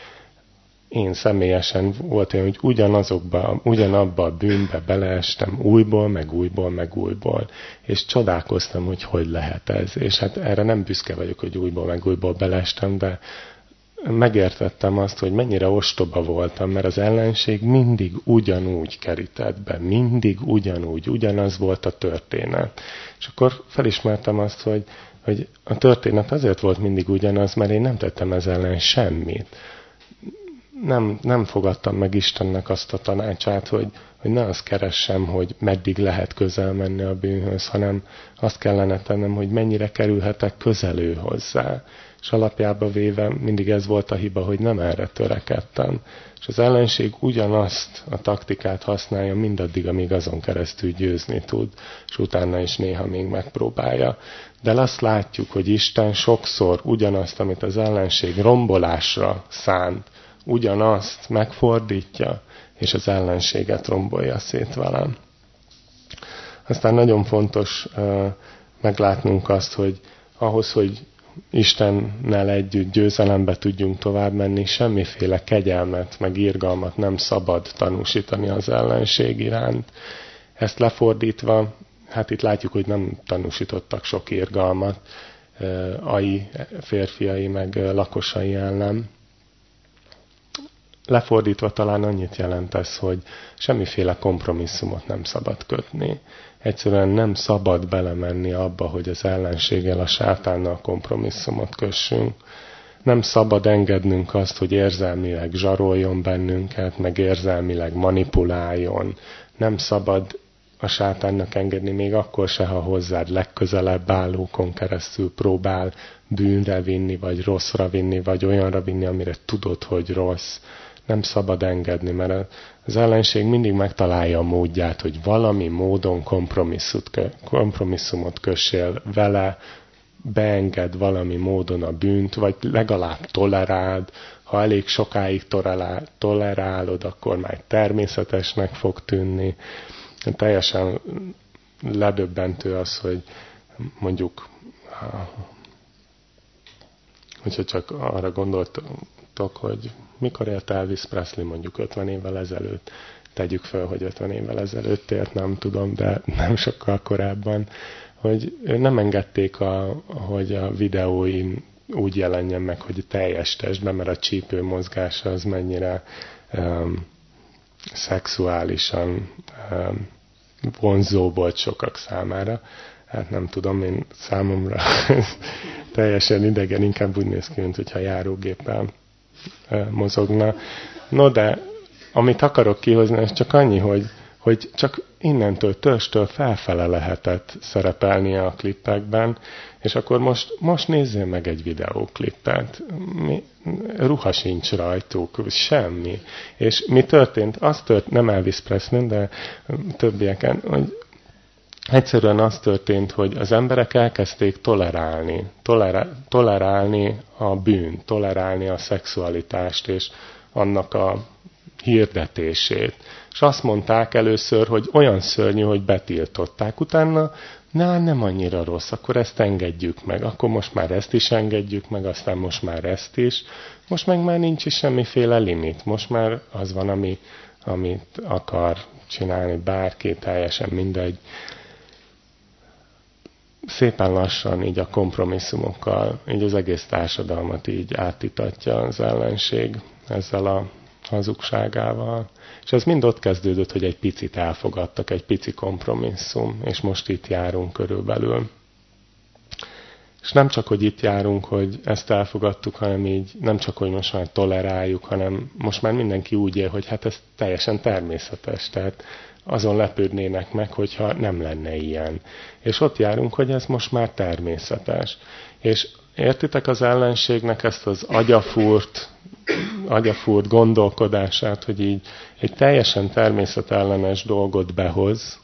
[SPEAKER 1] én személyesen volt olyan, hogy ugyanazokba, ugyanabba a bűnbe beleestem újból, meg újból, meg újból, és csodálkoztam, hogy hogy lehet ez. És hát erre nem büszke vagyok, hogy újból, meg újból beleestem, de megértettem azt, hogy mennyire ostoba voltam, mert az ellenség mindig ugyanúgy kerített be, mindig ugyanúgy, ugyanaz volt a történet. És akkor felismertem azt, hogy, hogy a történet azért volt mindig ugyanaz, mert én nem tettem ez ellen semmit nem, nem fogadtam meg Istennek azt a tanácsát, hogy, hogy ne azt keressem, hogy meddig lehet közel menni a bűnhöz, hanem azt kellene tennem, hogy mennyire kerülhetek közelő hozzá. És alapjába véve mindig ez volt a hiba, hogy nem erre törekedtem. És az ellenség ugyanazt a taktikát használja mindaddig, amíg azon keresztül győzni tud, és utána is néha még megpróbálja. De azt látjuk, hogy Isten sokszor ugyanazt, amit az ellenség rombolásra szánt, ugyanazt megfordítja, és az ellenséget rombolja szét velem. Aztán nagyon fontos meglátnunk azt, hogy ahhoz, hogy Istennel együtt győzelembe tudjunk tovább menni, semmiféle kegyelmet, meg írgalmat nem szabad tanúsítani az ellenség iránt. Ezt lefordítva hát itt látjuk, hogy nem tanúsítottak sok irgalmat ai férfiai meg lakosai ellen. Lefordítva talán annyit jelent ez, hogy semmiféle kompromisszumot nem szabad kötni. Egyszerűen nem szabad belemenni abba, hogy az ellenséggel, a sátánnal kompromisszumot kössünk. Nem szabad engednünk azt, hogy érzelmileg zsaroljon bennünket, meg érzelmileg manipuláljon. Nem szabad a sátánnak engedni, még akkor se, ha hozzád legközelebb állókon keresztül próbál bűnre vinni, vagy rosszra vinni, vagy olyanra vinni, amire tudod, hogy rossz. Nem szabad engedni, mert az ellenség mindig megtalálja a módját, hogy valami módon kompromisszumot kössél vele, beenged valami módon a bűnt, vagy legalább toleráld, ha elég sokáig tolerálod, akkor már természetesnek fog tűnni. Teljesen ledöbbentő az, hogy mondjuk, hogyha csak arra gondoltok, hogy mikor élt Elvis Presley mondjuk 50 évvel ezelőtt, tegyük fel, hogy 50 évvel ezelőtt ért, nem tudom, de <laughs> nem sokkal korábban, hogy nem engedték, a, hogy a videóin úgy jelenjen meg, hogy teljes testben, mert a csípő mozgása az mennyire um, szexuálisan um, vonzó volt sokak számára. Hát nem tudom, én számomra <laughs> teljesen idegen, inkább úgy néz ki, mint hogyha járógéppel mozogna. No, de amit akarok kihozni, ez csak annyi, hogy, hogy csak innentől, törstől felfele lehetett szerepelnie a klippekben, és akkor most, most nézzél meg egy videóklippet. Mi, ruha sincs rajtuk, semmi. És mi történt? Az tört, nem Elvis Presley, de többieken, hogy egyszerűen az történt, hogy az emberek elkezdték tolerálni, tolerá, tolerálni a bűn, tolerálni a szexualitást, és annak a hirdetését. És azt mondták először, hogy olyan szörnyű, hogy betiltották. Utána na, nem annyira rossz, akkor ezt engedjük meg, akkor most már ezt is engedjük meg, aztán most már ezt is. Most meg már nincs is semmiféle limit, most már az van, ami, amit akar csinálni bárki, teljesen mindegy. Szépen lassan így a kompromisszumokkal, így az egész társadalmat így átítatja az ellenség ezzel a hazugságával. És ez mind ott kezdődött, hogy egy picit elfogadtak, egy pici kompromisszum, és most itt járunk körülbelül. És nem csak, hogy itt járunk, hogy ezt elfogadtuk, hanem így nem csak, hogy most már toleráljuk, hanem most már mindenki úgy él, hogy hát ez teljesen természetes. Tehát azon lepődnének meg, hogyha nem lenne ilyen. És ott járunk, hogy ez most már természetes. És értitek az ellenségnek ezt az agyafúrt, agyafúrt gondolkodását, hogy így egy teljesen természetellenes dolgot behoz,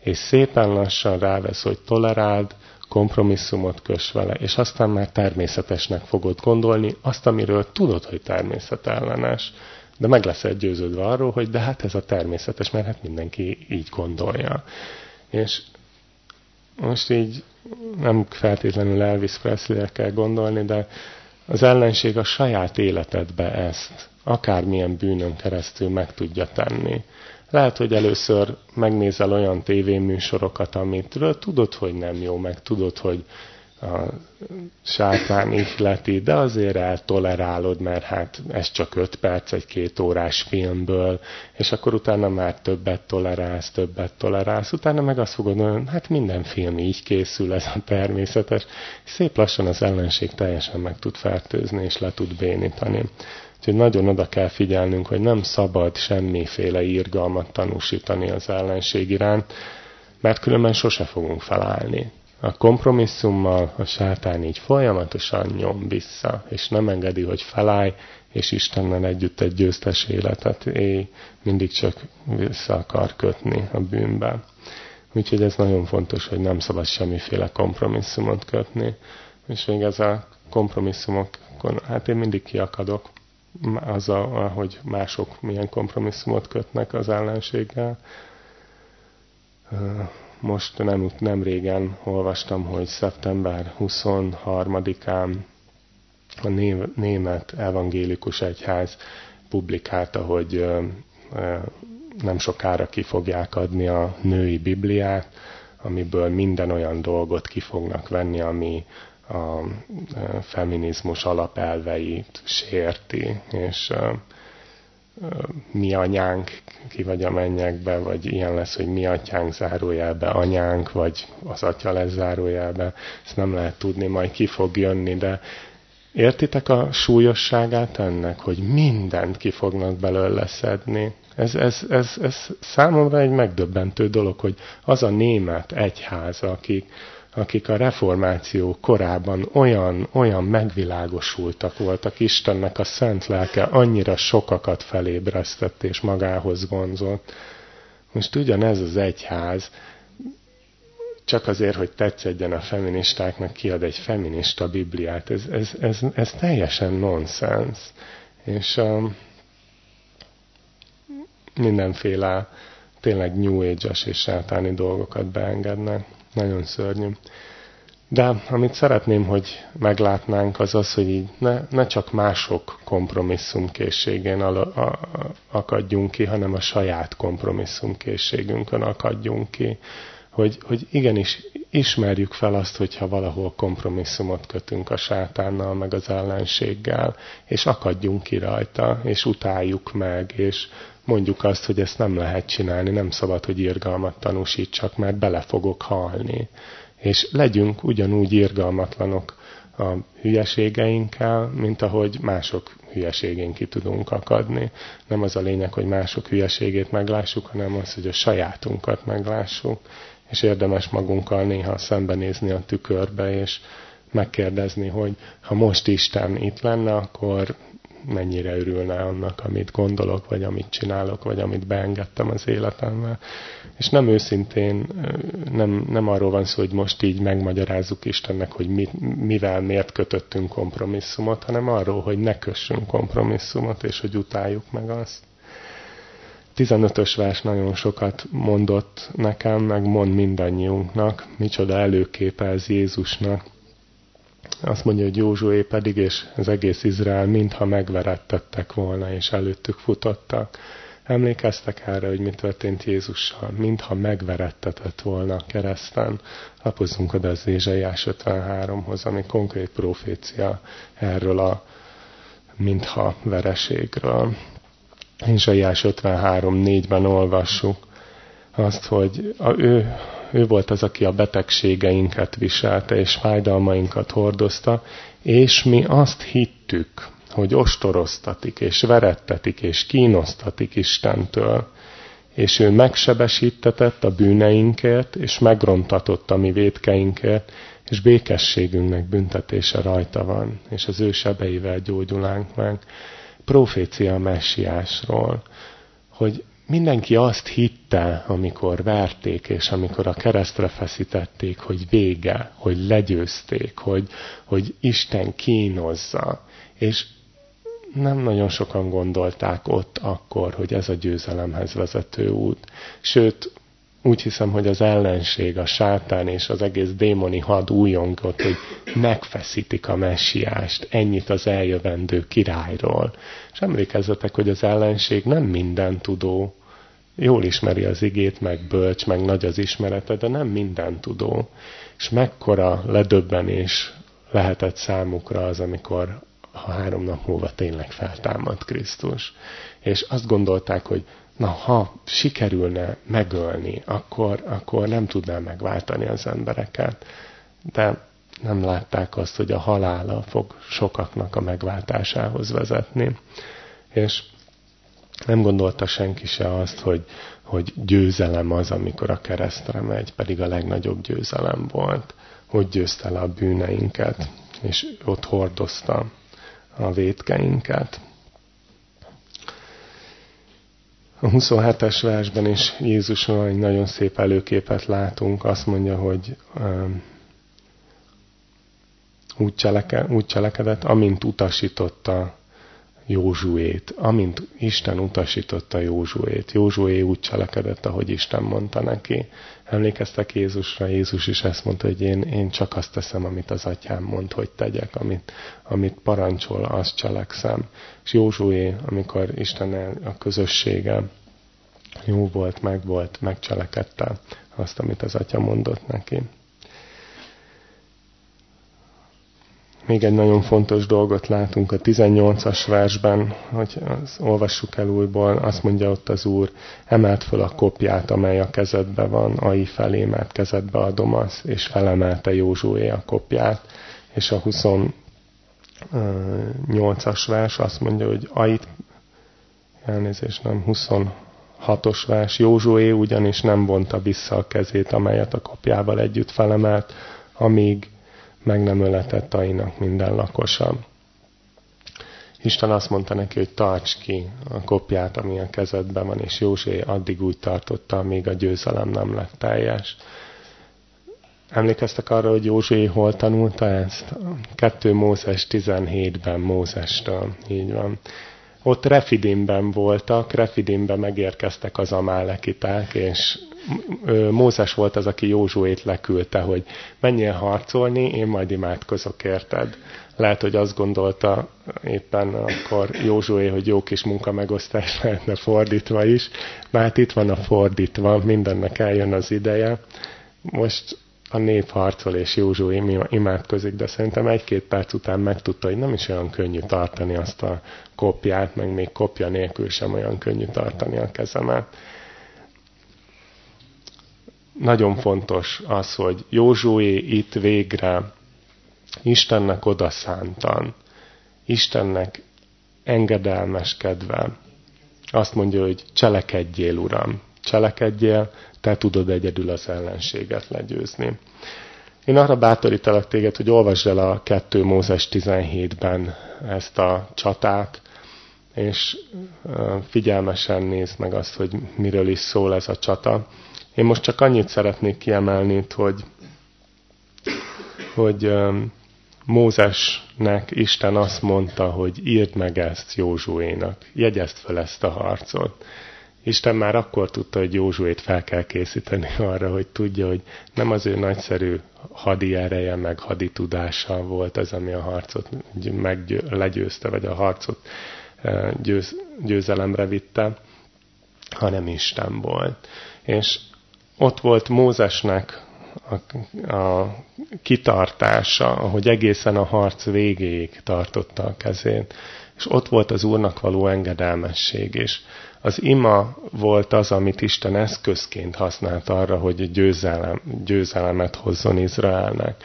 [SPEAKER 1] és szépen lassan rávesz, hogy toleráld, kompromisszumot kös vele, és aztán már természetesnek fogod gondolni azt, amiről tudod, hogy természetellenes. De meg lesz győződve arról, hogy de hát ez a természetes, mert hát mindenki így gondolja. És most így nem feltétlenül Elvis presley kell gondolni, de az ellenség a saját életedbe ezt, akármilyen bűnön keresztül meg tudja tenni. Lehet, hogy először megnézel olyan tévéműsorokat, amitről tudod, hogy nem jó, meg tudod, hogy a sátán ihleti, de azért eltolerálod, mert hát ez csak öt perc egy két órás filmből, és akkor utána már többet tolerálsz, többet tolerálsz, utána meg azt fogod mondani, hát minden film így készül, ez a természetes. Szép lassan az ellenség teljesen meg tud fertőzni, és le tud bénítani. Úgyhogy nagyon oda kell figyelnünk, hogy nem szabad semmiféle írgalmat tanúsítani az ellenség iránt, mert különben sose fogunk felállni a kompromisszummal a sátán így folyamatosan nyom vissza, és nem engedi, hogy felállj, és Istennel együtt egy győztes életet élj, mindig csak vissza akar kötni a bűnbe. Úgyhogy ez nagyon fontos, hogy nem szabad semmiféle kompromisszumot kötni. És még ez a kompromisszumokon, hát én mindig kiakadok azzal, hogy mások milyen kompromisszumot kötnek az ellenséggel most nem, nem régen olvastam, hogy szeptember 23-án a német evangélikus egyház publikálta, hogy nem sokára ki fogják adni a női Bibliát, amiből minden olyan dolgot ki fognak venni, ami a feminizmus alapelveit sérti, és mi anyánk ki vagy a mennyekbe, vagy ilyen lesz, hogy mi atyánk zárójelbe anyánk, vagy az atya lesz zárójelbe. Ezt nem lehet tudni, majd ki fog jönni, de értitek a súlyosságát ennek, hogy mindent ki fognak belőle szedni. Ez, ez, ez, ez számomra egy megdöbbentő dolog, hogy az a német egyház, akik, akik a reformáció korában olyan, olyan megvilágosultak voltak, Istennek a szent lelke annyira sokakat felébresztett és magához vonzott. Most ugyanez az egyház, csak azért, hogy tetszedjen a feministáknak, kiad egy feminista bibliát. Ez, ez, ez, ez teljesen nonsens. És um, mindenféle tényleg New Age-es és sátáni dolgokat beengednek. Nagyon szörnyű. De amit szeretném, hogy meglátnánk, az az, hogy így ne, ne csak mások kompromisszumkészségén akadjunk ki, hanem a saját kompromisszumkészségünkön akadjunk ki. Hogy, hogy igenis ismerjük fel azt, hogyha valahol kompromisszumot kötünk a sátánnal, meg az ellenséggel, és akadjunk ki rajta, és utáljuk meg, és mondjuk azt, hogy ezt nem lehet csinálni, nem szabad, hogy irgalmat tanúsítsak, mert bele fogok halni. És legyünk ugyanúgy irgalmatlanok a hülyeségeinkkel, mint ahogy mások hülyeségén ki tudunk akadni. Nem az a lényeg, hogy mások hülyeségét meglássuk, hanem az, hogy a sajátunkat meglássuk. És érdemes magunkkal néha szembenézni a tükörbe, és megkérdezni, hogy ha most Isten itt lenne, akkor mennyire örülne annak, amit gondolok, vagy amit csinálok, vagy amit beengedtem az életembe. És nem őszintén, nem, nem arról van szó, hogy most így megmagyarázzuk Istennek, hogy mit, mivel, miért kötöttünk kompromisszumot, hanem arról, hogy ne kössünk kompromisszumot, és hogy utáljuk meg azt. 15-ös vers nagyon sokat mondott nekem, meg mond mindannyiunknak, micsoda előképe ez Jézusnak azt mondja, hogy Józsué pedig, és az egész Izrael mintha megverettettek volna, és előttük futottak. Emlékeztek erre, hogy mi történt Jézussal? Mintha megverettetett volna a kereszten. Lapozzunk oda az Ézsaiás 53-hoz, ami konkrét profécia erről a mintha vereségről. Ézsaiás 53.4-ben olvassuk azt, hogy a ő ő volt az, aki a betegségeinket viselte, és fájdalmainkat hordozta, és mi azt hittük, hogy ostoroztatik, és verettetik, és kínosztatik Istentől, és ő megsebesítetett a bűneinkért, és megrontatott a mi védkeinkért, és békességünknek büntetése rajta van, és az ő sebeivel gyógyulánk meg. Profécia a messiásról, hogy mindenki azt hitte, amikor verték, és amikor a keresztre feszítették, hogy vége, hogy legyőzték, hogy, hogy Isten kínozza. És nem nagyon sokan gondolták ott akkor, hogy ez a győzelemhez vezető út. Sőt, úgy hiszem, hogy az ellenség, a sátán és az egész démoni had újongott, hogy megfeszítik a messiást, ennyit az eljövendő királyról. És emlékezzetek, hogy az ellenség nem minden tudó, jól ismeri az igét, meg bölcs, meg nagy az ismerete, de nem minden tudó. És mekkora ledöbbenés lehetett számukra az, amikor ha három nap múlva tényleg feltámad Krisztus. És azt gondolták, hogy na, ha sikerülne megölni, akkor, akkor nem tudná megváltani az embereket. De nem látták azt, hogy a halála fog sokaknak a megváltásához vezetni. És nem gondolta senki se azt, hogy, hogy győzelem az, amikor a keresztre megy, pedig a legnagyobb győzelem volt, hogy győzte le a bűneinket, és ott hordozta a vétkeinket. A 27-es versben is Jézusról egy nagyon szép előképet látunk. Azt mondja, hogy um, úgy, cseleke, úgy cselekedett, amint utasította Józsuét, amint Isten utasította Józsuét. Józsué úgy cselekedett, ahogy Isten mondta neki. Emlékeztek Jézusra, Jézus is ezt mondta, hogy én, én csak azt teszem, amit az atyám mond, hogy tegyek, amit, amit parancsol, azt cselekszem. És Józsué, amikor Isten a közössége jó volt, meg volt, megcselekedte azt, amit az atya mondott neki. Még egy nagyon fontos dolgot látunk a 18-as versben, hogy az, olvassuk el újból, azt mondja ott az Úr, emelt föl a kopját, amely a kezedbe van, ai felé, mert kezedbe adom az, és felemelte Józsué a kopját. És a 28-as vers azt mondja, hogy ait, elnézést nem, 26-os vers, Józsué ugyanis nem vonta vissza a kezét, amelyet a kopjával együtt felemelt, amíg meg nem öletett ainak minden lakosa. Isten azt mondta neki, hogy tarts ki a kopját, ami a kezedben van, és Józsé addig úgy tartotta, amíg a győzelem nem lett teljes. Emlékeztek arra, hogy Józsé hol tanulta ezt? 2 Mózes 17-ben Mózestől, így van. Ott Refidimben voltak, Refidimben megérkeztek az amálekiták, és Mózes volt az, aki Józsuét leküldte, hogy menjél harcolni, én majd imádkozok érted. Lehet, hogy azt gondolta éppen akkor Józsué, hogy jó kis munka megosztás lehetne fordítva is, mert hát itt van a fordítva, mindennek eljön az ideje. Most a nép harcol és Józsué imádkozik, de szerintem egy-két perc után megtudta, hogy nem is olyan könnyű tartani azt a kopját, meg még kopja nélkül sem olyan könnyű tartani a kezemet. Nagyon fontos az, hogy Józsué itt végre Istennek odaszántan, Istennek engedelmeskedve azt mondja, hogy cselekedjél, Uram, cselekedjél, te tudod egyedül az ellenséget legyőzni. Én arra bátorítalak téged, hogy olvasd el a 2 Mózes 17-ben ezt a csatát, és figyelmesen nézd meg azt, hogy miről is szól ez a csata. Én most csak annyit szeretnék kiemelni, hogy, hogy Mózesnek Isten azt mondta, hogy írd meg ezt Józsuénak, jegyezd fel ezt a harcot. Isten már akkor tudta, hogy Józsuét fel kell készíteni arra, hogy tudja, hogy nem az ő nagyszerű hadi ereje, meg hadi tudása volt az, ami a harcot meggyő, legyőzte, vagy a harcot győz, győzelemre vitte, hanem Isten volt. És ott volt Mózesnek a, a kitartása, ahogy egészen a harc végéig tartotta a kezét, és ott volt az Úrnak való engedelmesség is. Az ima volt az, amit Isten eszközként használt arra, hogy győzelem, győzelemet hozzon Izraelnek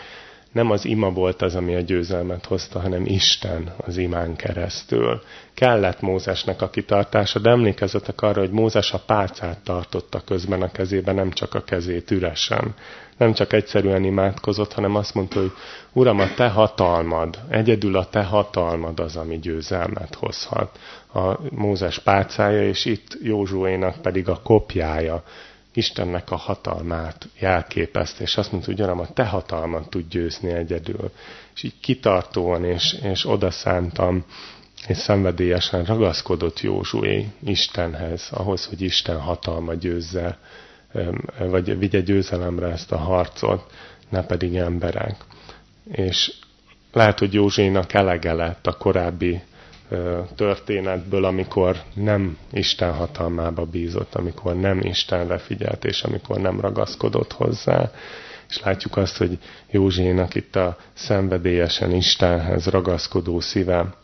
[SPEAKER 1] nem az ima volt az, ami a győzelmet hozta, hanem Isten az imán keresztül. Kellett Mózesnek a kitartása, de emlékezzetek arra, hogy Mózes a pálcát tartotta közben a kezében, nem csak a kezét üresen. Nem csak egyszerűen imádkozott, hanem azt mondta, hogy Uram, a te hatalmad, egyedül a te hatalmad az, ami győzelmet hozhat. A Mózes pálcája, és itt Józsuénak pedig a kopjája, Istennek a hatalmát jelképezte, és azt mondta, hogy Uram, a te hatalmat tud győzni egyedül. És így kitartóan és, és odaszántam, és szenvedélyesen ragaszkodott Józsué Istenhez, ahhoz, hogy Isten hatalma győzze, vagy vigye győzelemre ezt a harcot, ne pedig emberek. És lehet, hogy Józsénak elege lett a korábbi történetből, amikor nem Isten hatalmába bízott, amikor nem Istenre figyelt, és amikor nem ragaszkodott hozzá. És látjuk azt, hogy Józsénak itt a szenvedélyesen Istenhez ragaszkodó szíve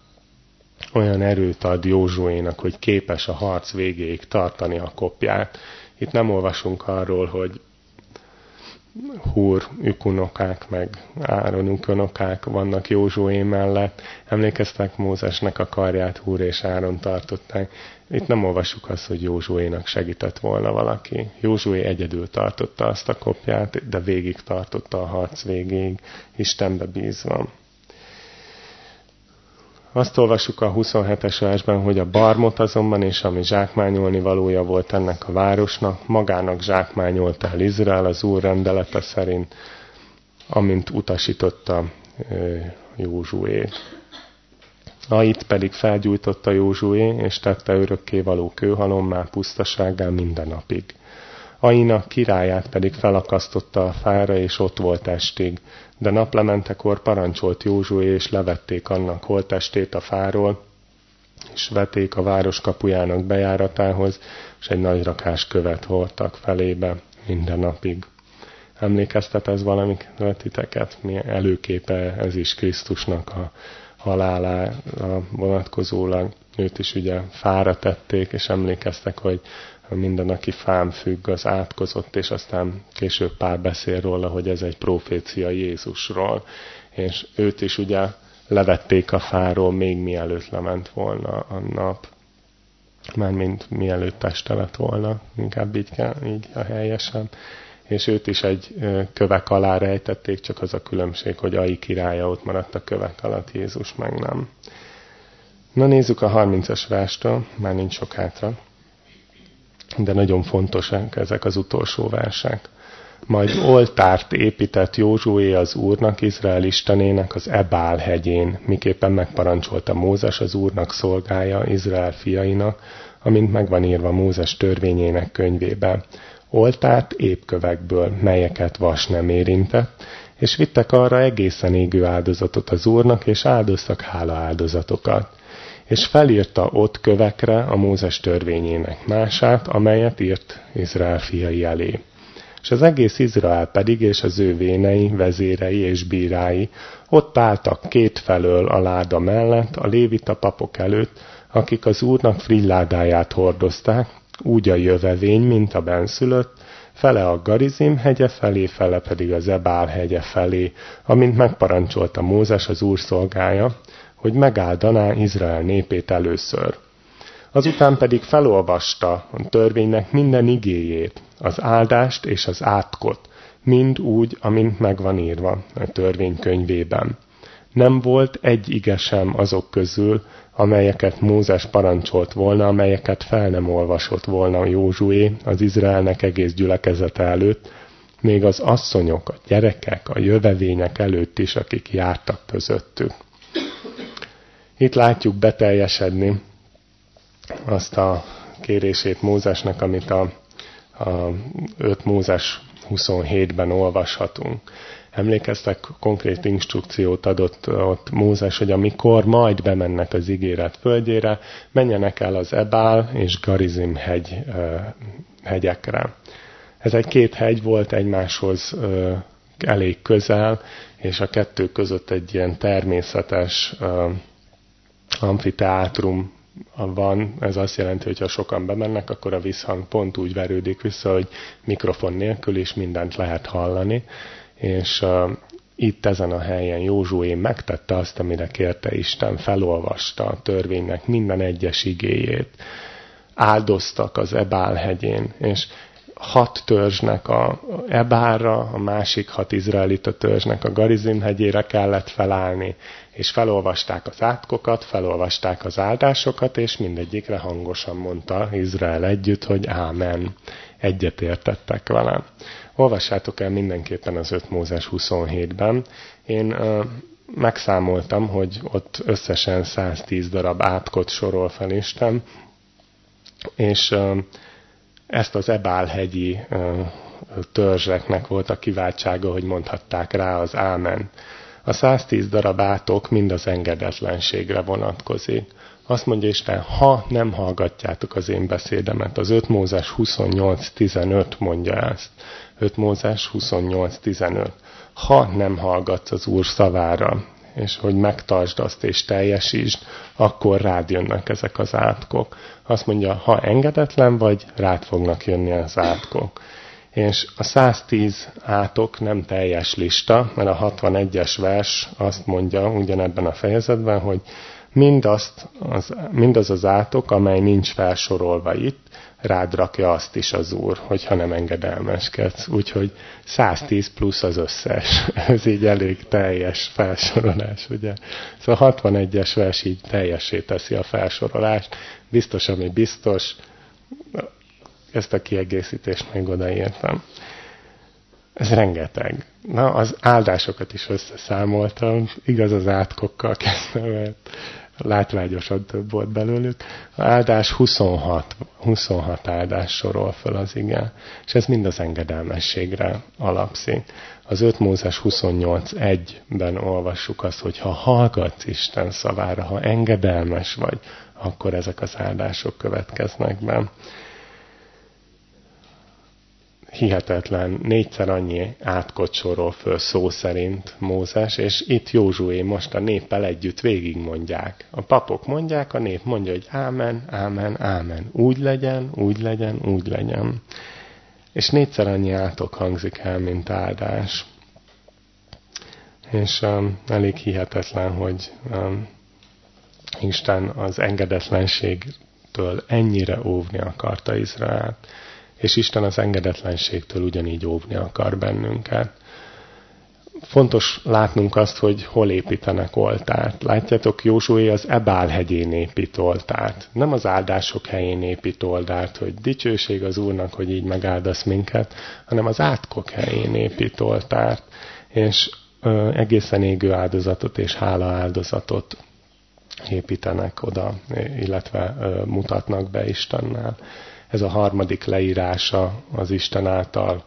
[SPEAKER 1] olyan erőt ad Józsuénak, hogy képes a harc végéig tartani a kopját. Itt nem olvasunk arról, hogy húr ükunokák, meg Áron ükunokák vannak Józsué mellett. Emlékeztek Mózesnek a karját húr és Áron tartották. Itt nem olvasjuk azt, hogy Józsuénak segített volna valaki. Józsué egyedül tartotta azt a kopját, de végig tartotta a harc végéig, Istenbe bízva. Azt olvassuk a 27-es versben, hogy a barmot azonban, és ami zsákmányolni valója volt ennek a városnak, magának zsákmányolta el Izrael az úr rendelete szerint, amint utasította Józsué. Ait pedig felgyújtotta Józsué, és tette örökkévaló kőhalommá pusztaságá minden napig. Ainak királyát pedig felakasztotta a fára, és ott volt estig. De naplementekor parancsolt Józsué, és levették annak holtestét a fáról, és veték a város kapujának bejáratához, és egy nagy rakás követ hordtak felébe. minden napig. Emlékeztet ez valamit titeket? Mi előképe ez is Krisztusnak a halálára vonatkozólag. Őt is ugye fára tették, és emlékeztek, hogy minden, aki fám függ, az átkozott, és aztán később pár beszél róla, hogy ez egy profécia Jézusról. És őt is ugye levették a fáról, még mielőtt lement volna a nap. Mármint mielőtt teste lett volna, inkább így, kell, így a helyesen. És őt is egy kövek alá rejtették, csak az a különbség, hogy Ai királya ott maradt a kövek alatt, Jézus meg nem. Na nézzük a 30-as verstől, már nincs sok hátra de nagyon fontosak ezek az utolsó versek. Majd oltárt épített Józsué az Úrnak, Izrael istenének az Ebál hegyén, miképpen megparancsolta Mózes az Úrnak szolgája Izrael fiainak, amint megvan írva Mózes törvényének könyvébe. Oltárt épkövekből, melyeket vas nem érintett, és vittek arra egészen égő áldozatot az Úrnak, és áldoztak hála áldozatokat és felírta ott kövekre a Mózes törvényének mását, amelyet írt Izrael fiai elé. És az egész Izrael pedig, és az ő vénei, vezérei és bírái ott álltak két felől a láda mellett, a lévita papok előtt, akik az úrnak frilládáját hordozták, úgy a jövevény, mint a benszülött, fele a Garizim hegye felé, fele pedig az Ebál hegye felé, amint megparancsolta Mózes az úr szolgája, hogy megáldaná Izrael népét először. Azután pedig felolvasta a törvénynek minden igéjét, az áldást és az átkot, mind úgy, amint megvan írva a törvénykönyvében. Nem volt egy ige sem azok közül, amelyeket Mózes parancsolt volna, amelyeket fel nem olvasott volna Józsué az Izraelnek egész gyülekezete előtt, még az asszonyok, a gyerekek, a jövevények előtt is, akik jártak közöttük. Itt látjuk beteljesedni azt a kérését Mózesnek, amit a, a 5 Mózes 27-ben olvashatunk. Emlékeztek, konkrét instrukciót adott ott Mózes, hogy amikor majd bemennek az ígéret földjére, menjenek el az Ebál és Garizim hegy, hegyekre. Ez egy két hegy volt egymáshoz elég közel, és a kettő között egy ilyen természetes amfiteátrum van, ez azt jelenti, hogy ha sokan bemennek, akkor a visszhang pont úgy verődik vissza, hogy mikrofon nélkül is mindent lehet hallani, és uh, itt ezen a helyen Józsué megtette azt, amire kérte Isten, felolvasta a törvénynek minden egyes igéjét. Áldoztak az Ebál hegyén, és hat törzsnek a Ebára, a másik hat izraelita törzsnek a Garizim hegyére kellett felállni, és felolvasták az átkokat, felolvasták az áldásokat, és mindegyikre hangosan mondta Izrael együtt, hogy Ámen. Egyet értettek vele. Olvassátok el mindenképpen az 5 Mózes 27-ben. Én uh, megszámoltam, hogy ott összesen 110 darab átkot sorol fel Isten, és uh, ezt az Ebál-hegyi törzseknek volt a kiváltsága, hogy mondhatták rá az ámen. A 110 darab átok mind az engedetlenségre vonatkozik. Azt mondja Isten, ha nem hallgatjátok az én beszédemet, az 5 Mózes 28.15 mondja ezt. 5 Mózes 28.15. Ha nem hallgatsz az Úr szavára, és hogy megtartsd azt és teljesítsd, akkor rád jönnek ezek az átkok. Azt mondja, ha engedetlen vagy, rád fognak jönni az átkok. És a 110 átok nem teljes lista, mert a 61-es vers azt mondja ugyanebben a fejezetben, hogy mindazt, az, mindaz az átok, amely nincs felsorolva itt, rád rakja azt is az Úr, hogyha nem engedelmeskedsz. Úgyhogy 110 plusz az összes. <laughs> Ez így elég teljes felsorolás, ugye? Szóval 61-es vers így teljessé teszi a felsorolást. Biztos, ami biztos, ezt a kiegészítést még odaírtam. Ez rengeteg. Na, az áldásokat is összeszámoltam, igaz az átkokkal kezdtem, mert látványosan több volt belőlük. A áldás 26, 26 áldás sorol fel az igen, és ez mind az engedelmességre alapszik. Az 5 Mózes 28.1-ben olvassuk azt, hogy ha hallgatsz Isten szavára, ha engedelmes vagy, akkor ezek az áldások következnek be. hihetetlen, négyszer annyi átkot sorol föl szó szerint Mózes, és itt Józsué most a néppel együtt végigmondják. A papok mondják, a nép mondja, hogy ámen, ámen, ámen. Úgy legyen, úgy legyen, úgy legyen. És négyszer annyi átok hangzik el, mint áldás. És um, elég hihetetlen, hogy um, Isten az engedetlenségtől ennyire óvni akarta Izraelt és Isten az engedetlenségtől ugyanígy óvni akar bennünket. Fontos látnunk azt, hogy hol építenek oltárt. Látjátok, Józsué az Ebál hegyén épít oltárt. Nem az áldások helyén épít oltárt, hogy dicsőség az Úrnak, hogy így megáldasz minket, hanem az átkok helyén épít oltárt. És ö, egészen égő áldozatot és hála áldozatot építenek oda, illetve mutatnak be Istennel. Ez a harmadik leírása az Isten által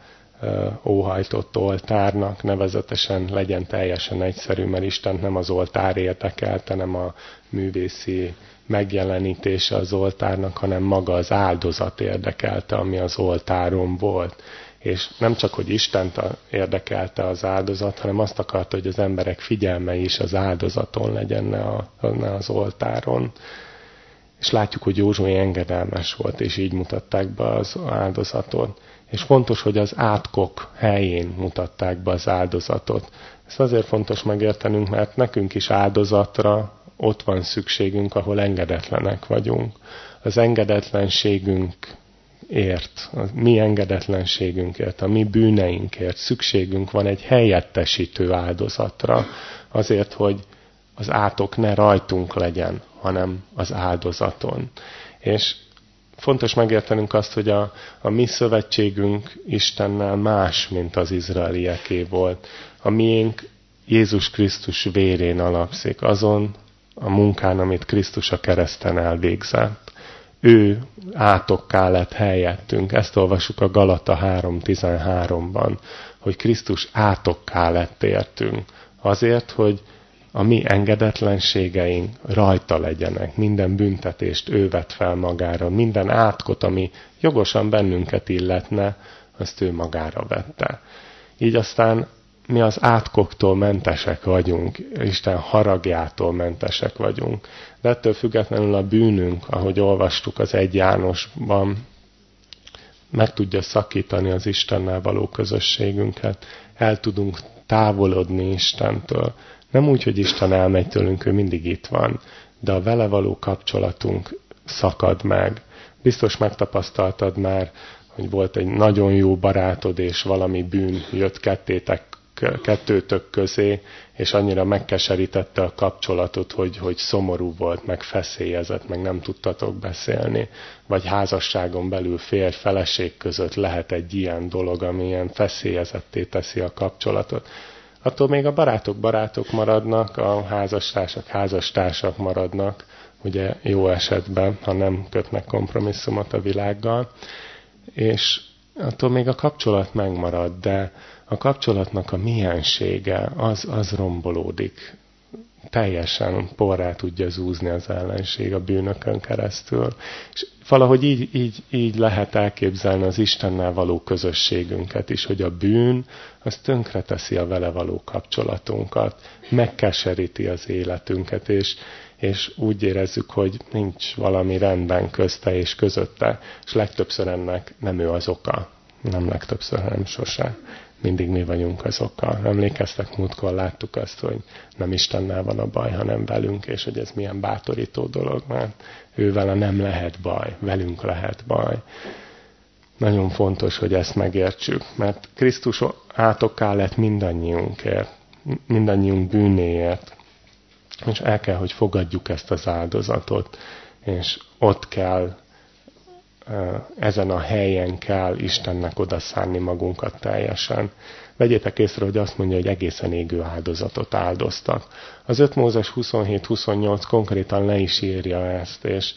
[SPEAKER 1] óhajtott oltárnak, nevezetesen legyen teljesen egyszerű, mert Isten nem az oltár érdekelte, nem a művészi megjelenítése az oltárnak, hanem maga az áldozat érdekelte, ami az oltáron volt. És nem csak, hogy Istent érdekelte az áldozat, hanem azt akarta, hogy az emberek figyelme is az áldozaton legyen, ne az oltáron és látjuk, hogy Józsué engedelmes volt, és így mutatták be az áldozatot. És fontos, hogy az átkok helyén mutatták be az áldozatot. Ez azért fontos megértenünk, mert nekünk is áldozatra ott van szükségünk, ahol engedetlenek vagyunk. Az engedetlenségünk ért, a mi engedetlenségünkért, a mi bűneinkért szükségünk van egy helyettesítő áldozatra, azért, hogy az átok ne rajtunk legyen, hanem az áldozaton. És fontos megértenünk azt, hogy a, a mi szövetségünk Istennel más, mint az izraelieké volt. A miénk Jézus Krisztus vérén alapszik, azon a munkán, amit Krisztus a kereszten elvégzett. Ő átokká lett helyettünk. Ezt olvasjuk a Galata 3.13-ban, hogy Krisztus átokká lett értünk. Azért, hogy a mi engedetlenségeink rajta legyenek, minden büntetést ő vett fel magára, minden átkot, ami jogosan bennünket illetne, azt ő magára vette. Így aztán mi az átkoktól mentesek vagyunk, Isten haragjától mentesek vagyunk. De ettől függetlenül a bűnünk, ahogy olvastuk az egy Jánosban, meg tudja szakítani az Istennel való közösségünket, el tudunk távolodni Istentől, nem úgy, hogy Isten elmegy tőlünk, ő mindig itt van, de a vele való kapcsolatunk szakad meg. Biztos megtapasztaltad már, hogy volt egy nagyon jó barátod, és valami bűn jött kettétek, kettőtök közé, és annyira megkeserítette a kapcsolatot, hogy, hogy szomorú volt, meg feszélyezett, meg nem tudtatok beszélni. Vagy házasságon belül férj-feleség között lehet egy ilyen dolog, ami ilyen feszélyezetté teszi a kapcsolatot attól még a barátok barátok maradnak, a házastársak házastársak maradnak, ugye jó esetben, ha nem kötnek kompromisszumot a világgal, és attól még a kapcsolat megmarad, de a kapcsolatnak a miensége az, az rombolódik. Teljesen porrá tudja zúzni az ellenség a bűnökön keresztül. És valahogy így, így, így lehet elképzelni az Istennel való közösségünket is, hogy a bűn az tönkreteszi a vele való kapcsolatunkat, megkeseríti az életünket, és, és úgy érezzük, hogy nincs valami rendben közte és közötte, és legtöbbször ennek nem ő az oka, nem legtöbbször, hanem sose mindig mi vagyunk az oka. Emlékeztek, múltkor láttuk azt, hogy nem Istennel van a baj, hanem velünk, és hogy ez milyen bátorító dolog, mert ővel nem lehet baj, velünk lehet baj. Nagyon fontos, hogy ezt megértsük, mert Krisztus átokká lett mindannyiunkért, mindannyiunk bűnéért, és el kell, hogy fogadjuk ezt az áldozatot, és ott kell ezen a helyen kell Istennek odaszánni magunkat teljesen. Vegyétek észre, hogy azt mondja, hogy egészen égő áldozatot áldoztak. Az 5 Mózes 27-28 konkrétan le is írja ezt, és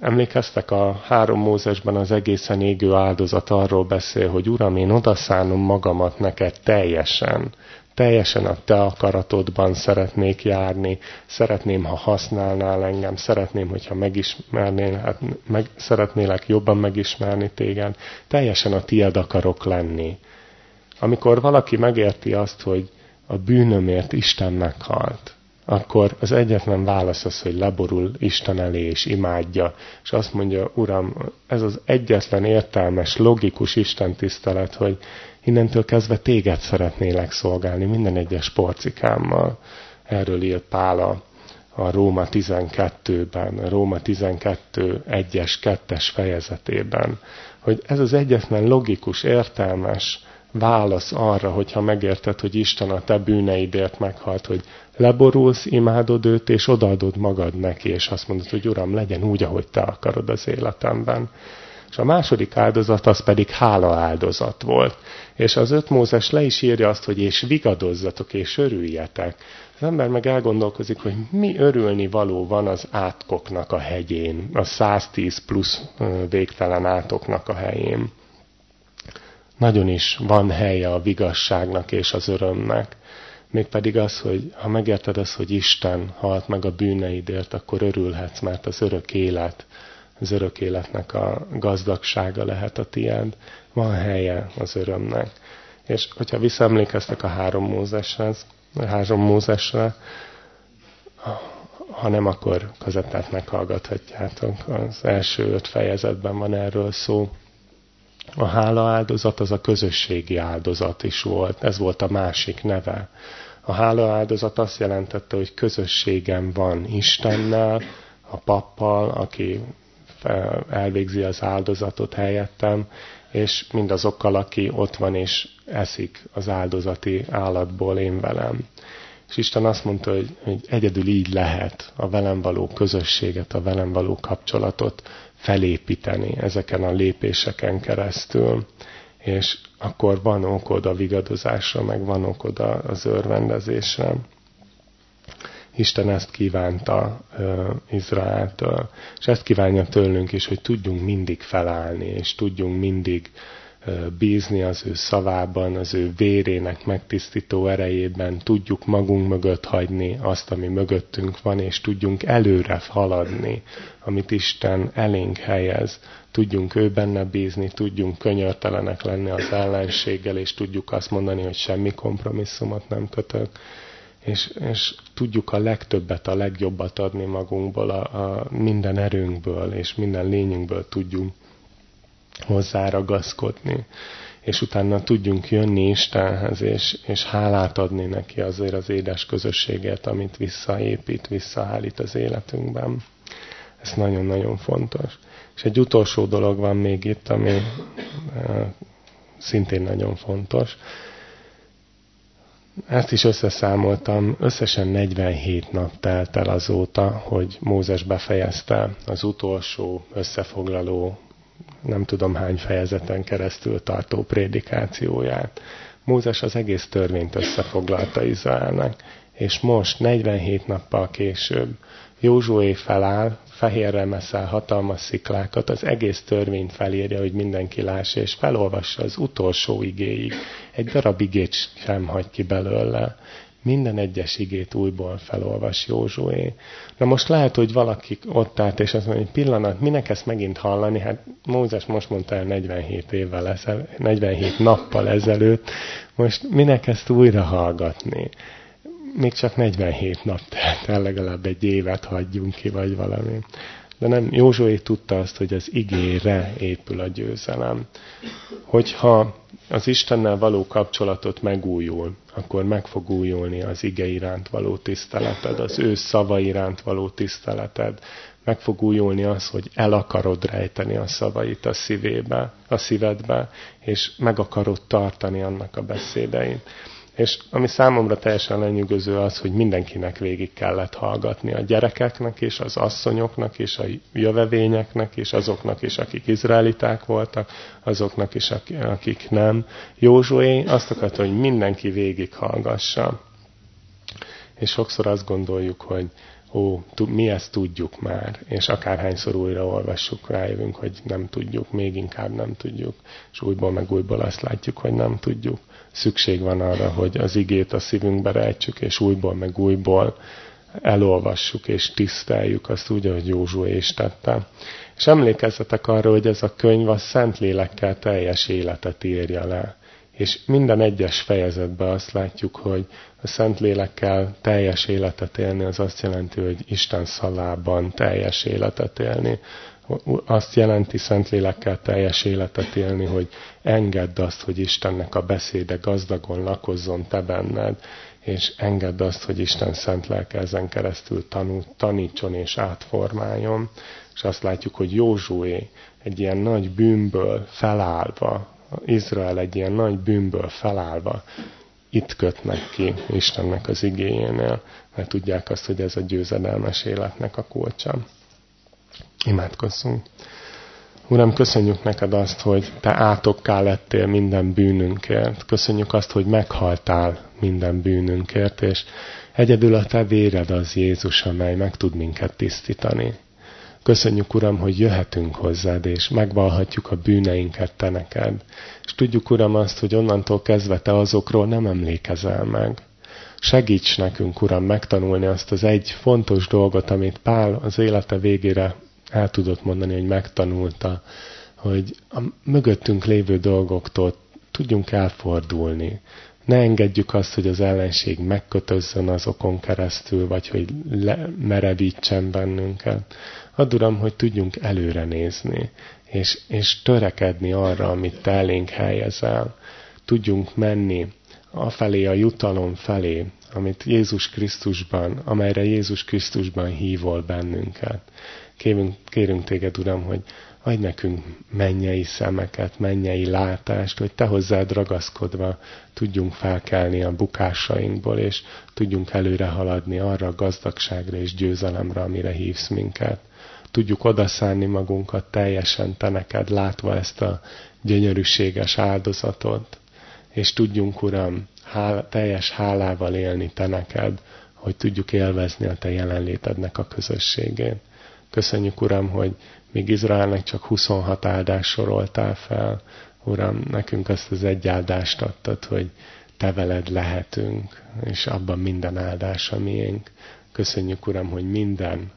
[SPEAKER 1] Emlékeztek a három Mózesben az egészen égő áldozat arról beszél, hogy Uram, én odaszánom magamat neked teljesen, teljesen a te akaratodban szeretnék járni, szeretném, ha használnál engem, szeretném, hogyha megismernél, hát meg, szeretnélek jobban megismerni téged, teljesen a tied akarok lenni. Amikor valaki megérti azt, hogy a bűnömért Isten meghalt, akkor az egyetlen válasz az, hogy leborul Isten elé és imádja, és azt mondja, Uram, ez az egyetlen értelmes, logikus Isten tisztelet, hogy innentől kezdve téged szeretnélek szolgálni minden egyes porcikámmal. Erről írt Pál a, a Róma 12-ben, a Róma 12 1-es, 2-es fejezetében, hogy ez az egyetlen logikus, értelmes válasz arra, hogyha megérted, hogy Isten a te bűneidért meghalt, hogy leborulsz, imádod őt, és odaadod magad neki, és azt mondod, hogy Uram, legyen úgy, ahogy te akarod az életemben. És a második áldozat az pedig hála áldozat volt. És az öt Mózes le is írja azt, hogy és vigadozzatok, és örüljetek. Az ember meg elgondolkozik, hogy mi örülni való van az átkoknak a hegyén, a 110 plusz végtelen átoknak a helyén. Nagyon is van helye a vigasságnak és az örömnek. Mégpedig az, hogy ha megérted azt, hogy Isten halt meg a bűneidért, akkor örülhetsz, mert az örök élet, az örök életnek a gazdagsága lehet a tiéd. Van helye az örömnek. És hogyha visszaemlékeztek a három Mózeshez, a három Mózesre, ha nem, akkor kazettát meghallgathatjátok. Az első öt fejezetben van erről szó. A hála áldozat az a közösségi áldozat is volt. Ez volt a másik neve. A hála áldozat azt jelentette, hogy közösségem van Istennel, a pappal, aki elvégzi az áldozatot helyettem, és mindazokkal, aki ott van és eszik az áldozati állatból én velem. És Isten azt mondta, hogy, hogy egyedül így lehet a velem való közösséget, a velem való kapcsolatot felépíteni ezeken a lépéseken keresztül. És akkor van okod a vigadozásra, meg van okod az örvendezésre. Isten ezt kívánta uh, Izraeltől, és ezt kívánja tőlünk is, hogy tudjunk mindig felállni, és tudjunk mindig bízni az ő szavában, az ő vérének megtisztító erejében, tudjuk magunk mögött hagyni azt, ami mögöttünk van, és tudjunk előre haladni, amit Isten elénk helyez. Tudjunk ő benne bízni, tudjunk könyörtelenek lenni az ellenséggel, és tudjuk azt mondani, hogy semmi kompromisszumot nem kötök. És, és tudjuk a legtöbbet, a legjobbat adni magunkból, a, a minden erőnkből, és minden lényünkből tudjunk hozzáragaszkodni, és utána tudjunk jönni Istenhez, és, és hálát adni neki azért az édes közösséget, amit visszaépít, visszaállít az életünkben. Ez nagyon-nagyon fontos. És egy utolsó dolog van még itt, ami szintén nagyon fontos. Ezt is összeszámoltam, összesen 47 nap telt el azóta, hogy Mózes befejezte az utolsó összefoglaló nem tudom hány fejezeten keresztül tartó prédikációját. Mózes az egész törvényt összefoglalta Izraelnek, és most 47 nappal később Józsué feláll, fehérre meszel hatalmas sziklákat, az egész törvényt felírja, hogy mindenki lássa, és felolvassa az utolsó igéig. Egy darab igét sem hagy ki belőle minden egyes igét újból felolvas Józsué. Na most lehet, hogy valaki ott állt, és azt mondja, hogy pillanat, minek ezt megint hallani? Hát Mózes most mondta el 47 évvel ezel, 47 nappal ezelőtt, most minek ezt újra hallgatni? Még csak 47 nap, tehát legalább egy évet hagyjunk ki, vagy valami. De nem, Józsué tudta azt, hogy az igére épül a győzelem. Hogyha az Istennel való kapcsolatot megújul, akkor meg fog újulni az ige iránt való tiszteleted, az ő szava iránt való tiszteleted. Meg fog újulni az, hogy el akarod rejteni a szavait a szívébe, a szívedbe, és meg akarod tartani annak a beszédeit. És ami számomra teljesen lenyűgöző az, hogy mindenkinek végig kellett hallgatni. A gyerekeknek és az asszonyoknak és a jövevényeknek és azoknak is, akik izraeliták voltak, azoknak is, akik nem. Józsué azt akarta, hogy mindenki végig hallgassa. És sokszor azt gondoljuk, hogy, ó, mi ezt tudjuk már, és akárhányszor újra olvassuk, rájövünk, hogy nem tudjuk, még inkább nem tudjuk, és újból meg újból azt látjuk, hogy nem tudjuk. Szükség van arra, hogy az igét a szívünkbe rejtsük, és újból meg újból elolvassuk és tiszteljük azt úgy, ahogy Józsué is tette. És emlékezzetek arra, hogy ez a könyv a Szentlélekkel teljes életet írja le. És minden egyes fejezetben azt látjuk, hogy a Szentlélekkel teljes életet élni, az azt jelenti, hogy Isten szalában teljes életet élni. Azt jelenti Szentlélekkel teljes életet élni, hogy engedd azt, hogy Istennek a beszéde gazdagon lakozzon te benned, és engedd azt, hogy Isten szent lelke ezen keresztül tanul, tanítson és átformáljon. És azt látjuk, hogy Józsué egy ilyen nagy bűnből felállva, Izrael egy ilyen nagy bűnből felállva itt kötnek ki Istennek az igényénél, mert tudják azt, hogy ez a győzedelmes életnek a kulcsa. Imádkozzunk! Uram, köszönjük neked azt, hogy te átokká lettél minden bűnünkért. Köszönjük azt, hogy meghaltál minden bűnünkért, és egyedül a te véred az Jézus, amely meg tud minket tisztítani. Köszönjük, Uram, hogy jöhetünk hozzád, és megvalhatjuk a bűneinket te neked. És tudjuk, Uram, azt, hogy onnantól kezdve te azokról nem emlékezel meg. Segíts nekünk, Uram, megtanulni azt az egy fontos dolgot, amit Pál az élete végére el tudott mondani, hogy megtanulta, hogy a mögöttünk lévő dolgoktól tudjunk elfordulni. Ne engedjük azt, hogy az ellenség megkötözzön azokon keresztül, vagy hogy le, merevítsen bennünket. Add Uram, hogy tudjunk előre nézni, és, és törekedni arra, amit Te elénk helyezel. Tudjunk menni afelé, a jutalom felé, amit Jézus Krisztusban, amelyre Jézus Krisztusban hívol bennünket. Kérünk, kérünk téged, Uram, hogy adj nekünk mennyei szemeket, mennyei látást, hogy te hozzád ragaszkodva tudjunk felkelni a bukásainkból, és tudjunk előre haladni arra a gazdagságra és győzelemre, amire hívsz minket. Tudjuk odaszánni magunkat teljesen te neked, látva ezt a gyönyörűséges áldozatot, és tudjunk, Uram, hál, teljes hálával élni te neked, hogy tudjuk élvezni a te jelenlétednek a közösségét. Köszönjük, Uram, hogy még Izraelnek csak 26 áldás soroltál fel. Uram, nekünk azt az egy áldást adtad, hogy te veled lehetünk, és abban minden áldás a miénk. Köszönjük, Uram, hogy minden,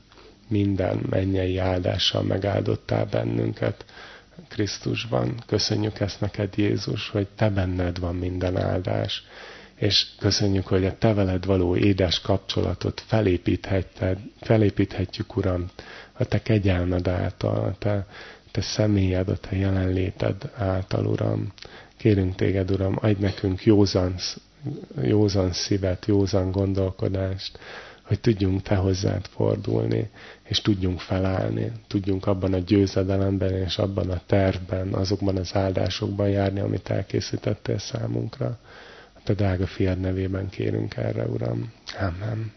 [SPEAKER 1] minden mennyei áldással megáldottál bennünket Krisztusban. Köszönjük ezt neked, Jézus, hogy te benned van minden áldás és köszönjük, hogy a te veled való édes kapcsolatot felépíthetjük, Uram, a te kegyelmed által, a te, te személyed, a te jelenléted által, Uram. Kérünk téged, Uram, adj nekünk józan, józan szívet, józan gondolkodást, hogy tudjunk te hozzád fordulni, és tudjunk felállni, tudjunk abban a győzedelemben és abban a tervben, azokban az áldásokban járni, amit elkészítettél számunkra. A te drága fiad nevében kérünk erre, Uram. Amen.